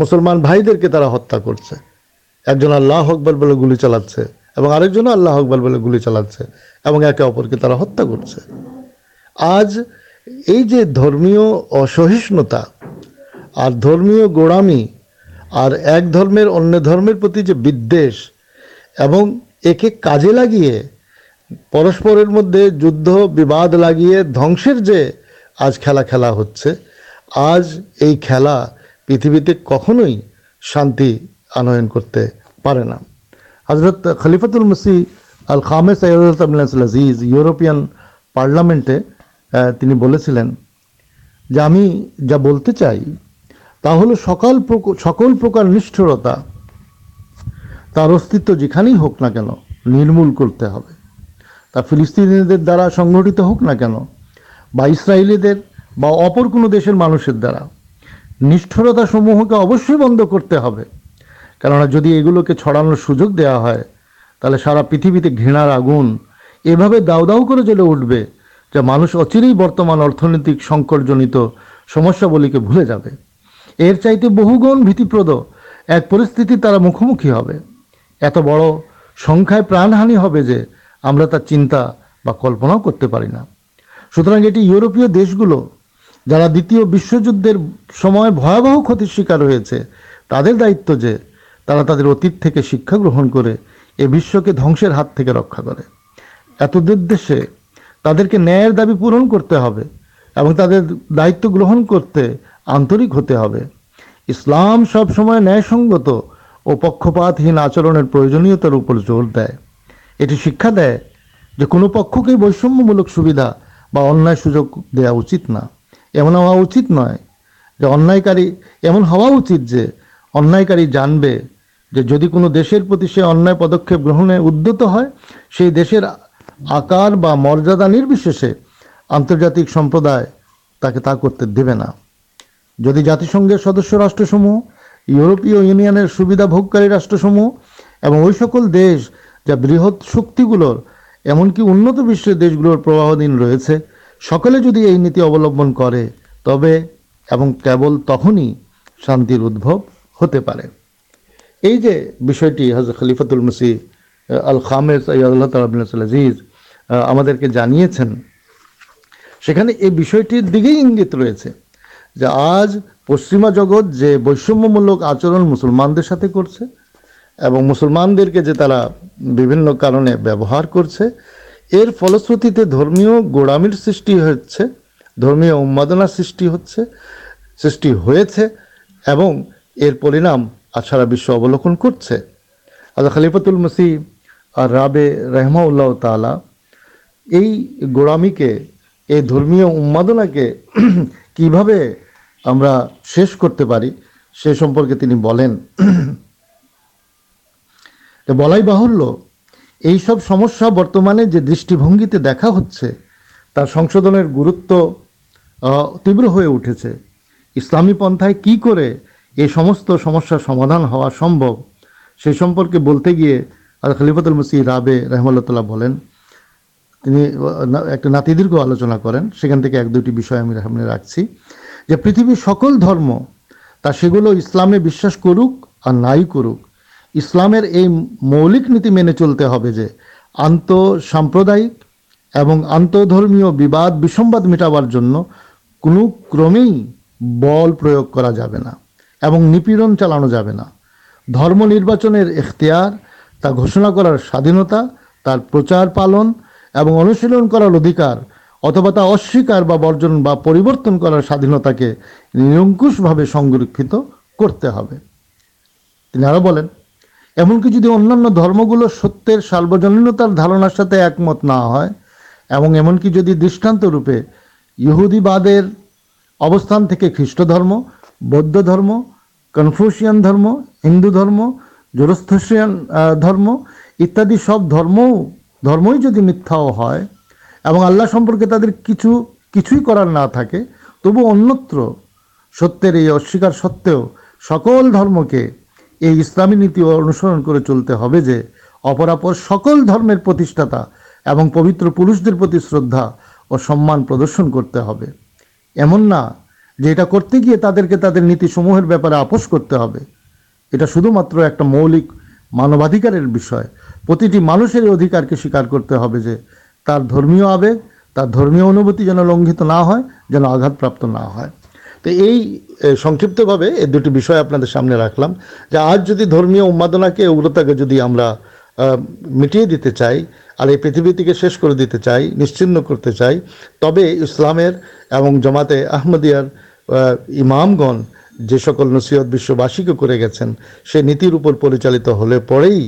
মুসলমান ভাইদেরকে তারা হত্যা করছে। একজন আল্লাহ আকবর বলে গুলি চালাচ্ছে এবং আরেকজন আল্লাহ আকবর বলে গুলি চালাচ্ছে এবং একে অপরকে তারা হত্যা করছে। আজ এই যে ধর্মীয় অসহিষ্ণুতা আর ধর্মীয় গোড়ামি আর এক ধর্মের অন্য ধর্মের প্রতি যে বিদ্বেষ এবং একে কাজে লাগিয়ে, পরস্পরের মধ্যে যুদ্ধ, বিবাদ লাগিয়ে ধ্বংসের যে আজ খেলা খেলা হচ্ছে, আজ এই খেলা পৃথিবীতে কখনোই শান্তি আনয়ন করতে পারে না। হজরত খলিফাতুল মসি আল খামেস আজিজ ইউরোপিয়ান পার্লামেন্টে তিনি বলেছিলেন যে, আমি যা বলতে চাই তা হলো সকল সকল প্রকার নিষ্ঠুরতা তার অস্তিত্ব যেখানেই হোক না কেন নির্মূল করতে হবে। তা ফিলিস্তিনিদের দ্বারা সংগঠিত হোক না কেন, বা ইসরায়েলিদের বা অপর কোনো দেশের মানুষের দ্বারা, নিষ্ঠুরতা সমূহকে অবশ্যই বন্ধ করতে হবে। কেননা যদি এগুলোকে ছড়ানোর সুযোগ দেওয়া হয়, তাহলে সারা পৃথিবীতে ঘৃণার আগুন এভাবে দাউ দাউ করে জ্বলে উঠবে যে মানুষ অচিরেই বর্তমান অর্থনৈতিক সংকটজনিত সমস্যাবলীকে ভুলে যাবে। এর চাইতে বহুগুণ ভীতিপ্রদ এক পরিস্থিতি তারা মুখোমুখি হবে। এত বড় সংখ্যায় প্রাণহানি হবে যে আমরা তার চিন্তা বা কল্পনাও করতে পারি না। সুতরাং এটি ইউরোপীয় দেশগুলো যারা দ্বিতীয় বিশ্বযুদ্ধের সময় ভয়াবহ ক্ষতির শিকার হয়েছে, তাদের দায়িত্ব যে তারা তাদের অতীত থেকে শিক্ষা গ্রহণ করে এ বিশ্বকে ধ্বংসের হাত থেকে রক্ষা করে। এতদুদ্দেশ্যে তাদেরকে ন্যায়ের দাবি পূরণ করতে হবে এবং তাদের দায়িত্ব গ্রহণ করতে আন্তরিক হতে হবে। ইসলাম সব সময় ন্যায়সঙ্গত ও পক্ষপাতহীন আচরণের প্রয়োজনীয়তার উপর জোর দেয়। এটি শিক্ষা দেয় যে কোনো পক্ষকেই বৈষম্যমূলক সুবিধা বা অন্যায় সুযোগ দেওয়া উচিত না। এমন হওয়া উচিত নয় যে অন্যায়কারী, এমন হওয়া উচিত যে অন্যায়কারী জানবে যে যদি কোনো দেশের প্রতি সে অন্যায় পদক্ষেপ গ্রহণে উদ্যত হয়, সেই দেশের আকার বা মর্যাদা নির্বিশেষে আন্তর্জাতিক সম্প্রদায় তাকে তা করতে দেবে না। যদি জাতিসংঘের সদস্য রাষ্ট্রসমূহ ইউরোপীয় ইউনিয়নের সুবিধা ভোগকারী রাষ্ট্রসমূহ এবং ওই সকল দেশ যা বৃহৎ শক্তিগুলোর, এমনকি উন্নত বিশ্বের দেশগুলোর প্রবাহাধীন রয়েছে, সকলে যদি এই নীতি অবলম্বন করে, তবে এবং কেবল তখনই শান্তির উদ্ভব হতে পারে। এই যে বিষয়টি হজরত খলিফাতুল মসি আল খামেস আল্লাহ তাল আজিজ আমাদেরকে জানিয়েছেন, সেখানে এই বিষয়টির দিকেই ইঙ্গিত রয়েছে যে আজ পশ্চিমা জগৎ যে বৈষম্যমূলক আচরণ মুসলমানদের সাথে করছে এবং মুসলমানদেরকে যে তারা বিভিন্ন কারণে ব্যবহার করছে, এর ফলশ্রুতিতে ধর্মীয় গোড়ামির সৃষ্টি হচ্ছে, ধর্মীয় উন্মাদনার সৃষ্টি হচ্ছে, সৃষ্টি হয়েছে এবং এর পরিণাম আজ সারা বিশ্ব অবলোকন করছে। আজ খালিফাতুল মসি আর রাবে রহমাউল্লাহ তালা এই গোড়ামিকে, এই ধর্মীয় উন্মাদনাকে কীভাবে আমরা শেষ করতে পারি, সে সম্পর্কে তিনি বলেন। বলাই বাহুল্য এইসব সমস্যা বর্তমানে যে দৃষ্টিভঙ্গিতে দেখা হচ্ছে, তার সংশোধনের গুরুত্ব তীব্র হয়ে উঠেছে। ইসলামী পন্থায় কি করে এই সমস্ত সমস্যার সমাধান হওয়া সম্ভব, সে সম্পর্কে বলতে গিয়ে আর খলিফাতুল মুসি রাবে রহমাল্লাহ বলেন, তিনি একটা নাতিদীর্ঘ আলোচনা করেন, সেখান থেকে এক দুটি বিষয় আমি রাখছি। যে পৃথিবীর সকল ধর্ম, তা সেগুলো ইসলামে বিশ্বাস করুক আর নাই করুক। ইসলামের এই মৌলিক নীতি মেনে চলতে হবে যে আন্ত সাম্প্রদায়িক এবং আন্তধর্মীয় বিবাদ, বিসম্বাদ মেটাবার জন্য কোনো ক্রমেই বল প্রয়োগ করা যাবে না এবং নিপীড়ন চালানো যাবে না। ধর্ম নির্বাচনের এখতিয়ার, তা ঘোষণা করার স্বাধীনতা, তার প্রচার পালন এবং অনুশীলন করার অধিকার অথবা তা অস্বীকার বা বর্জন বা পরিবর্তন করার স্বাধীনতাকে নিরঙ্কুশভাবে সংরক্ষিত করতে হবে। তিনি আরও বলেন, এমনকি যদি অন্যান্য ধর্মগুলো সত্যের সার্বজনীনতার ধারণার সাথে একমত না হয়, এবং এমনকি যদি দৃষ্টান্ত রূপে ইহুদিবাদের অবস্থান থেকে খ্রিস্ট ধর্ম, বৌদ্ধ ধর্ম, কনফুসিয়ান ধর্ম, হিন্দু ধর্ম জোরস্থিয়ান ধর্ম, ইত্যাদি সব ধর্ম ধর্মই যদি মিথ্যাও হয় এবং আল্লাহ সম্পর্কে তাদের কিছু, কিছুই করার না থাকে, তবু অন্যত্র সত্যের এই অস্বীকার সত্ত্বেও সকল ধর্মকে এই ইসলামী নীতি অনুসরণ করে চলতে হবে যে অপরাপর সকল ধর্মের প্রতিষ্ঠাতা এবং পবিত্র পুরুষদের প্রতি শ্রদ্ধা ও সম্মান প্রদর্শন করতে হবে। এমন না যে এটা করতে গিয়ে তাদেরকে তাদের নীতিসমূহের ব্যাপারে আপোষ করতে হবে। এটা শুধুমাত্র একটা মৌলিক মানবাধিকারের বিষয়। প্রতিটি মানুষের অধিকারকে স্বীকার করতে হবে যে তার ধর্মীয় আবেগ তার ধর্মীয় অনুভূতি যেন লঙ্ঘিত না হয় যেন আঘাতপ্রাপ্ত না হয়। তো এই সংক্ষিপ্তভাবে এই দুটি বিষয় আপনাদের সামনে রাখলাম যে আজ যদি ধর্মীয় উন্মাদনাকে উগ্রতাকে যদি আমরা মিটিয়ে দিতে চাই আর এই পৃথিবীটিকে শেষ করে দিতে চাই নিশ্চিন্ন করতে চাই তবে ইসলামের এবং জমাতে আহমদিয়ার আহ, ইমামগণ যে সকল নসিহত বিশ্ববাসীকে করে গেছেন সে নীতির উপর পরিচালিত হলে পরেই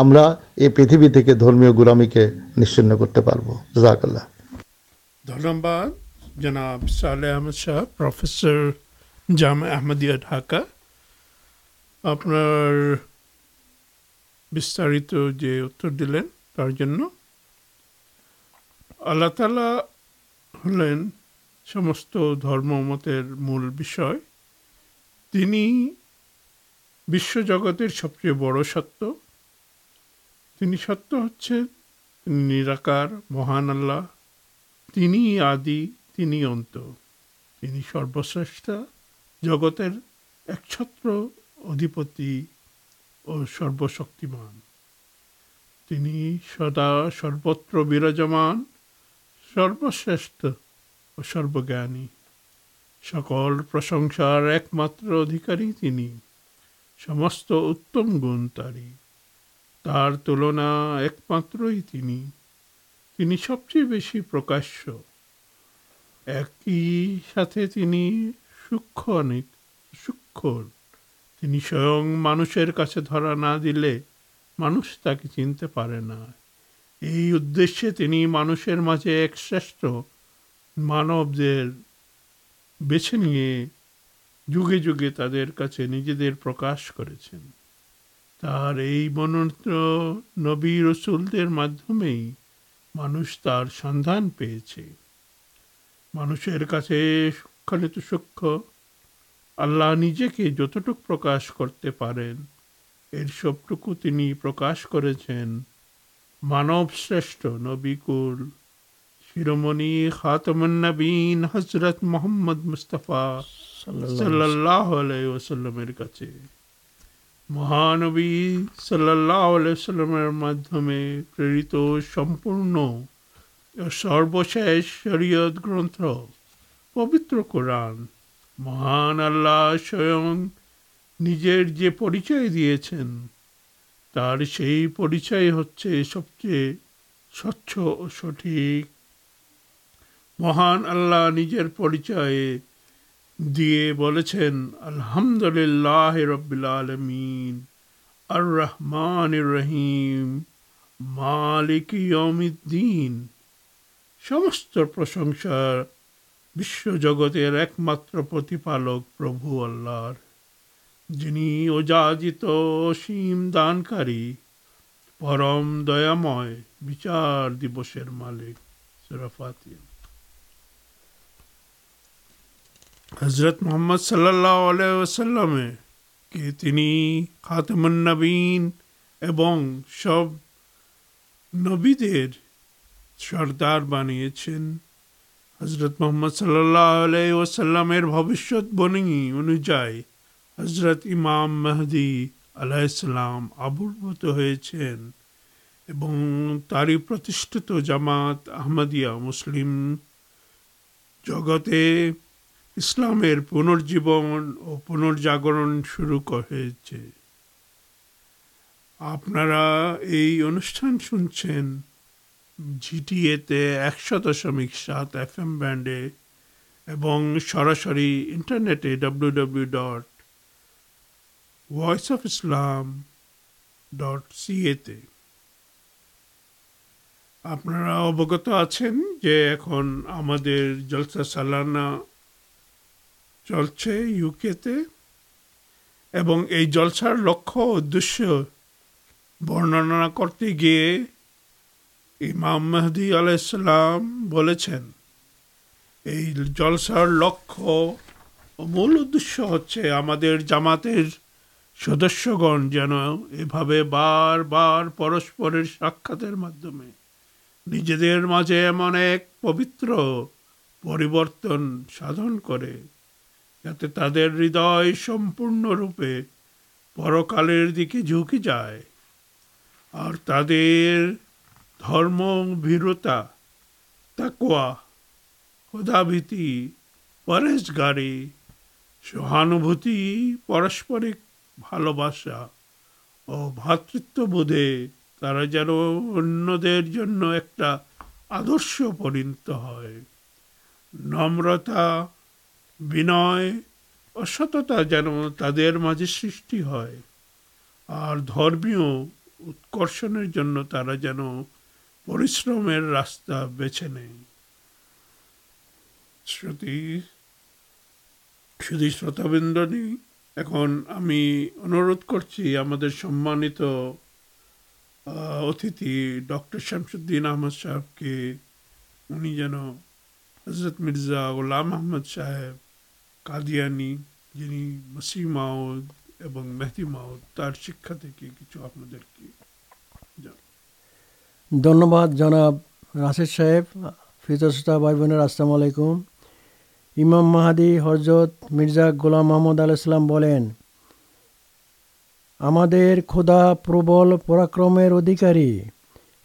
আমরা এই পৃথিবী থেকে ধর্মীয় গোলামীকে নিশ্চিন্ন করতে পারব। জাজাকাল্লাহ ধন্যবাদ, জনাব সালে আহমদ শাহ, প্রফেসর জাম আহমদিয়া, ঢাকা। আপনার বিস্তারিত যে উত্তর দিলেন, তার জন্য আল্লাহ তালা হলেন সমস্ত ধর্মমতের মূল বিষয়। তিনি বিশ্বজগতের সবচেয়ে বড় সত্য। তিনি সত্য হচ্ছে নিরাকার, মহান আল্লাহ, তিনি আদি, তিনি অন্ত। তিনি সর্বশ্রেষ্ঠা, জগতের একছত্র অধিপতি ও সর্বশক্তিমান। তিনি সদা সর্বত্র বিরাজমান, সর্বশ্রেষ্ঠ ও সর্বজ্ঞানী। সকল প্রশংসার একমাত্র অধিকারী তিনি। সমস্ত উত্তম গুণ তারই। তার তুলনা একমাত্রই তিনি। তিনি সবচেয়ে বেশি প্রকাশ্য। একই সাথে তিনি সূক্ষ্ম অনেক সূক্ষ্ম তিনি স্বয়ং মানুষের কাছে ধরা না দিলে মানুষ তাকে চিনতে পারে না। এই উদ্দেশ্যে তিনি মানুষের মাঝে এক শ্রেষ্ঠ মানবদের বেছে নিয়ে যুগে যুগে তাদের কাছে নিজেদের প্রকাশ করেছেন। তার এই মনোনীত নবী রসুলদের মাধ্যমেই মানুষ তার সন্ধান পেয়েছে। মানুষের কাছে সূক্ষ্মান্বিত তো সূক্ষ্ম আল্লাহ নিজেকে যতটুকু প্রকাশ করতে পারেন এর সবটুকু তিনি প্রকাশ করেছেন। মানব শ্রেষ্ঠ নবিকুল শিরোমণি খাতমুন্নবীন হজরত মোহাম্মদ মুস্তফা সাল্লাহ আলাই ওসাল্লামের কাছে। মহানবী সাল্লাহ সাল্লামের মাধ্যমে প্রেরিত সম্পূর্ণ সর্বশেষ শরীয়ত গ্রন্থ, পবিত্র কোরআন। মহান আল্লাহ স্বয়ং নিজের যে পরিচয় দিয়েছেন, তার সেই পরিচয় হচ্ছে সবচেয়ে স্বচ্ছ ও সঠিক। মহান আল্লাহ নিজের পরিচয়ে দিয়ে বলেছেন, আলহামদুলিল্লাহ রব্বিল আলমিন আর রহমান রহিম, মালিক ইয়মিদ্দিন সমস্ত প্রশংসার বিশ্বজগতের একমাত্র প্রতিপালক প্রভু আল্লাহর, যিনি অযাচিত সীম দানকারী, পরম দয়াময় বিচার দিবসের মালিক সুরাফাতিয়া হজরত মোহাম্মদ সাল্লাহ কে তিনি খাতমুন্নবীন এবং সব নবীদের সর্দার বানিয়েছেন। হজরত মোহাম্মদ সাল্লাহ আলাই ওসাল্লামের ভবিষ্যৎবাণী অনুযায়ী হজরত ইমাম মেহদি আলাইসাল্লাম আবির্ভূত হয়েছেন এবং তারই প্রতিষ্ঠিত জামাত আহমদিয়া মুসলিম জগতে ইসলামের পুনর্জীবন ও পুনর্জাগরণ শুরু হয়েছে। আপনারা এই অনুষ্ঠান শুনছেন জিটিএতে একশো দশমিক সাত এফ এম ব্যান্ডে এবং সরাসরি ইন্টারনেটে W W dot voice of Islam dot সিএতে আপনারা অবগত আছেন যে এখন আমাদের জলসা সালানা চলছে ইউকেতে এবং এই জলসার লক্ষ্য উদ্দেশ্য বর্ণনা করতে গিয়ে ইমাম মেহদি আলাইসাল্লাম বলেছেন, এই জলসার লক্ষ্য মূল উদ্দেশ্য হচ্ছে আমাদের জামাতের সদস্যগণ যেন এভাবে বারবার পরস্পরের সাক্ষাতের মাধ্যমে নিজেদের মাঝে এমন এক পবিত্র পরিবর্তন সাধন করে। যাতে তাদের হৃদয় সম্পূর্ণরূপে পরকালের দিকে ঝুঁকে যায়। আর তাদের ধর্ম ভীরতা তাকোয়া খোদাভীতি পরেশগারি সহানুভূতি, পারস্পরিক ভালোবাসা ও ভ্রাতৃত্ববোধে তারা যেন অন্যদের জন্য একটা আদর্শ পরিণত হয়। নম্রতা বিনয় ও সততা যেন তাদের মাঝে সৃষ্টি হয়। আর ধর্মীয় উৎকর্ষণের জন্য তারা যেন পরিশ্রমের রাস্তা বেছে নেয়। শ্রুতি শুধু শ্রোতাবৃন্দনী, এখন আমি অনুরোধ করছি আমাদের সম্মানিত অতিথি ডক্টর শামসুদ্দিন আহমদ সাহেবকে, উনি যেন হজরত মির্জা গোলাম আহমদ সাহেব কাদিয়ানি, যিনি মসিহ এবং মেহদি মাউদ তার শিক্ষা থেকে কিছু আপনাদেরকে ধন্যবাদ জনাব রাশেদ সাহেব ফিতসতা ভাই বোনের, আসসালামু আলাইকুম। ইমাম মাহাদি হজরত মির্জা গোলাম মোহাম্মদ আলাইসাল্লাম বলেন, আমাদের খোদা প্রবল পরাক্রমের অধিকারী।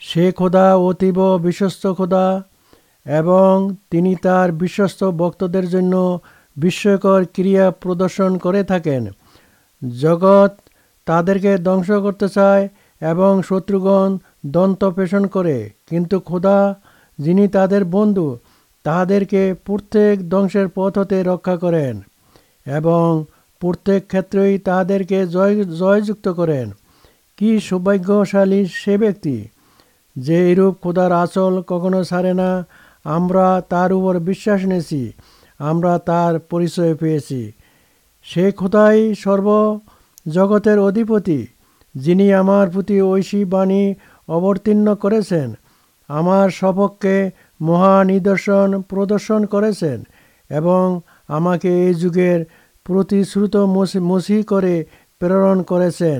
সে খোদা অতীব বিশ্বস্ত খোদা এবং তিনি তার বিশ্বস্ত ভক্তদের জন্য বিস্ময়কর ক্রিয়া প্রদর্শন করে থাকেন। জগৎ তাদেরকে ধ্বংস করতে চায় এবং শত্রুগণ দন্ত পেষণ করে, কিন্তু খোদা, যিনি তাদের বন্ধু তাহাদেরকে প্রত্যেক ধ্বংসের পথ হতে রক্ষা করেন এবং প্রত্যেক ক্ষেত্রেই তাহাদেরকে জয়, জয়যুক্ত করেন। কি সৌভাগ্যশালী সে ব্যক্তি যে এরূপ খোদার আচল কখনো ছাড়ে না। আমরা তার উপর বিশ্বাস নেছি আমরা তার পরিচয় পেয়েছি। সে খোদাই সর্ব জগতের অধিপতি, যিনি আমার প্রতি ঐশী বাণী অবতীর্ণ করেছেন, আমার সপক্ষে মহা নিদর্শন প্রদর্শন করেছেন এবং আমাকে এই যুগের প্রতিশ্রুত মসি করে প্রেরণ করেছেন।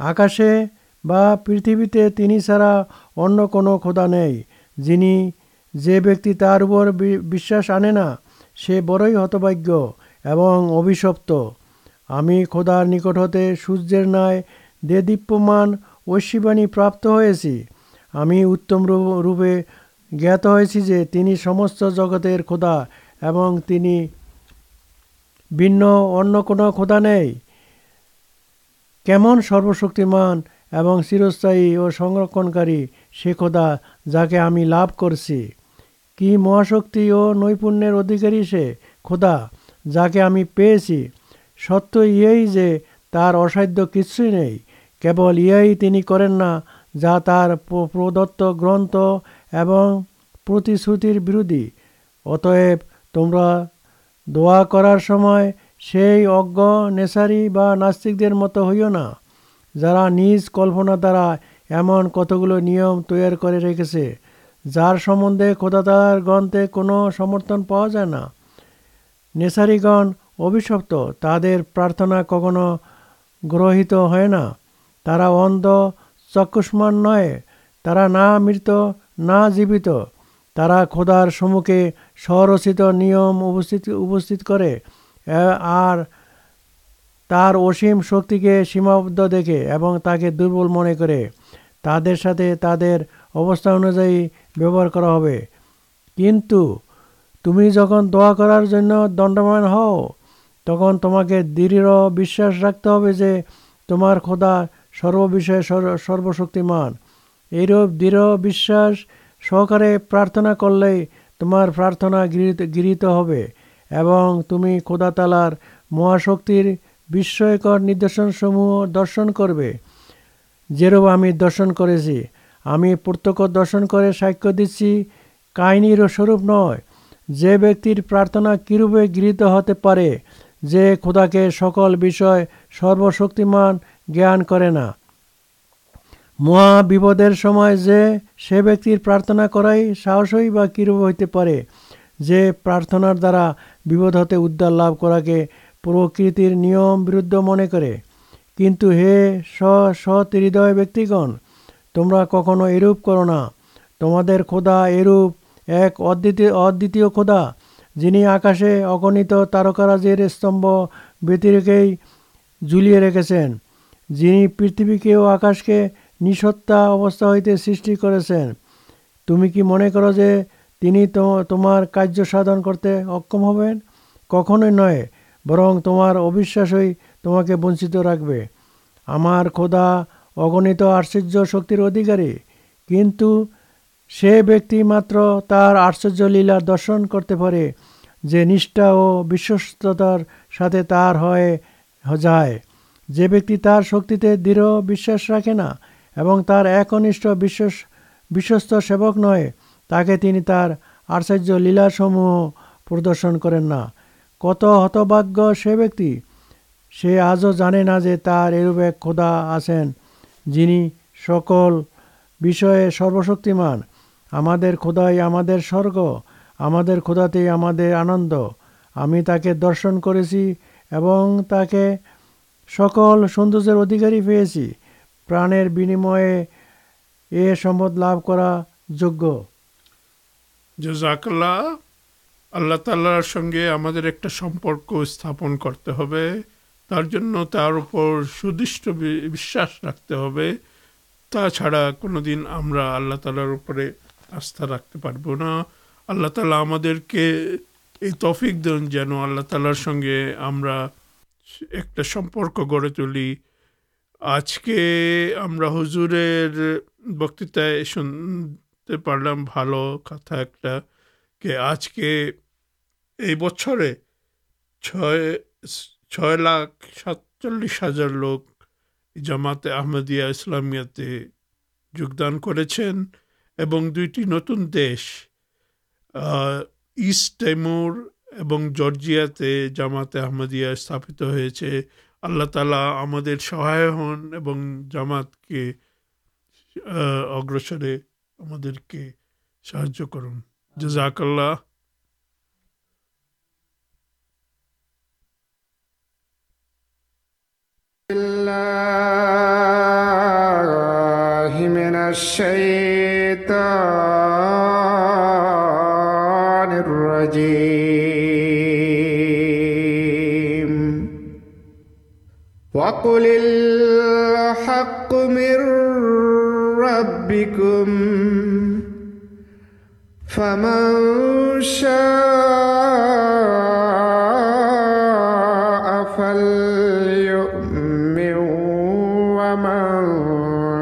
আকাশে বা পৃথিবীতে তিনি ছাড়া অন্য কোনো খোদা নেই, যিনি যে ব্যক্তি তার উপর বিশ্বাস আনে না সে বড়ই হতভাগ্য এবং অভিশপ্ত। আমি খোদার নিকট হতে সূর্যের ন্যায় দেদীপ্যমান ঐশীবাণী প্রাপ্ত হয়েছি। আমি উত্তম রূপ- রূপে জ্ঞাত হয়েছি যে তিনি সমস্ত জগতের খোদা এবং তিনি ভিন্ন অন্য কোনো খোদা নেই। কেমন সর্বশক্তিমান এবং চিরস্থায়ী ও সংরক্ষণকারী সে খোদা যাকে আমি লাভ করছি। কি মহাশক্তি ও নৈপুণ্যের অধিকারী সে? খোদা, যাকে আমি পেয়েছি, সত্য ইয়েই যে তার অসাধ্য কিছুই নেই। কেবল ইয়েই তিনি করেন না, যা তার প্রদত্ত গ্রন্থ এবং প্রতিশ্রুতির বিরোধী। অতএব তোমরা দোয়া করার সময় সেই অজ্ঞ, নেশারি বা নাস্তিকদের মতো হইও না, যারা নিজ কল্পনা দ্বারা এমন কতগুলো নিয়ম তৈরি করে রেখেছে। যার সম্বন্ধে খোদাতার গ্রন্থে কোনো সমর্থন পাওয়া যায় না। নেশারিগণ অভিশপ্ত, তাদের প্রার্থনা কখনো গ্রহিত হয় না। তারা অন্ধ, চক্ষুষ্মান নয়। তারা না মৃত, না জীবিত। তারা খোদার সম্মুখে স্বরচিত নিয়ম উপস্থিত উপস্থিত করে। আর তার অসীম শক্তিকে সীমাবদ্ধ দেখে এবং তাকে দুর্বল মনে করে। তাদের সাথে তাদের অবস্থা অনুযায়ী ব্যবহার করা হবে। কিন্তু তুমি যখন দোয়া করার জন্য দণ্ডমান হও, তখন তোমাকে দৃঢ় বিশ্বাস রাখতে হবে যে তোমার খোদা সর্ববিষয়ে সর্ব- সর্বশক্তিমান। এইরূপ দৃঢ় বিশ্বাস সহকারে প্রার্থনা করলেই তোমার প্রার্থনা গৃহীত গৃহীত হবে এবং তুমি খোদা তালার মহাশক্তির বিস্ময়কর নিদর্শনসমূহ দর্শন করবে। যেরূপ আমি দর্শন করেছি আমি প্রত্যক্ষ দর্শন করে সাক্ষ্য দিচ্ছি কাহিনীর স্বরূপ নয়। যে ব্যক্তির প্রার্থনা কিরূপে গৃহীত হতে পারে, যে খোদাকে সকল বিষয় সর্বশক্তিমান জ্ঞান করে না। মহা বিপদের সময় যে সে ব্যক্তির প্রার্থনা করাই সাহসই বা কিরূপ হইতে পারে, যে প্রার্থনার দ্বারা বিপদ হতে উদ্ধার লাভ করাকে প্রকৃতির নিয়ম বিরুদ্ধ মনে করে। কিন্তু হে স সৎ হৃদয় ব্যক্তিগণ তোমরা কখনো এরূপ করো না। তোমাদের খোদা এরূপ এক অদ্বিতীয় অদ্বিতীয় খোদা, যিনি আকাশে অগণিত তারকারাজের স্তম্ভ ব্যতিরেকেই ঝুলিয়ে রেখেছেন, যিনি পৃথিবীকে ও আকাশকে নিঃসত্তা অবস্থা হইতে সৃষ্টি করেছেন। তুমি কি মনে করো যে তিনি তো, তোমার কার্য সাধন করতে অক্ষম হবেন? কখনোই নয়, বরং তোমার অবিশ্বাসই তোমাকে বঞ্চিত রাখবে। আমার খোদা অগণিত আশ্চর্য শক্তির অধিকারী। কিন্তু সে ব্যক্তি মাত্র তার আশ্চর্য লীলা দর্শন করতে পারে, যে নিষ্ঠা ও বিশ্বস্ততার সাথে তার হয়ে যায়। যে ব্যক্তি তার শক্তিতে দৃঢ় বিশ্বাস রাখে না এবং তার একনিষ্ঠ বিশ্বাস, বিশ্বস্ত সেবক নয়, তাকে তিনি তার আশ্চর্য লীলাসমূহ প্রদর্শন করেন না। কত হতভাগ্য সে ব্যক্তি। সে আজও জানে না যে তার এরূপ এক খোদা আছেন। যিনি সকল বিষয়ে সর্বশক্তিমান, আমাদের খোদাই আমাদের স্বর্গ, আমাদের খোদাতেই আমাদের আনন্দ। আমি তাকে দর্শন করেছি এবং তাকে সকল সৌন্দর্যের অধিকারী পেয়েছি। প্রাণের বিনিময়ে এ সম্পদ লাভ করা যোগ্য। জাজাকাল্লাহ আল্লাহ তাল্লাহর সঙ্গে আমাদের একটা সম্পর্ক স্থাপন করতে হবে। তার জন্য তার উপর সুদৃষ্ট বিশ্বাস রাখতে হবে। তাছাড়া কোনো দিন আমরা আল্লাহ তালার উপরে আস্থা রাখতে পারব না। আল্লাহ তালা আমাদেরকে এই তফিক দেন যেন আল্লাহ তালার সঙ্গে আমরা একটা সম্পর্ক গড়ে তুলি। আজকে আমরা হুজুরের বক্তৃতায় শুনতে পারলাম ভালো কথা একটা কে আজকে এই বছরে ছয় ছয় লাখ সাতচল্লিশ হাজার লোক জামাতে আহমদিয়া ইসলামিয়াতে যোগদান করেছেন এবং দুইটি নতুন দেশ ইস্ট তেমুর এবং জর্জিয়াতে জামাতে আহমদিয়া স্থাপিত হয়েছে। আল্লাহ তালা আমাদের সহায় হন এবং জামাতকে অগ্রসরে আমাদেরকে সাহায্য করুন। জাজাকাল্লাহ الله من الشيطان الرجيم. وقل الحق من ربكم فمن شاء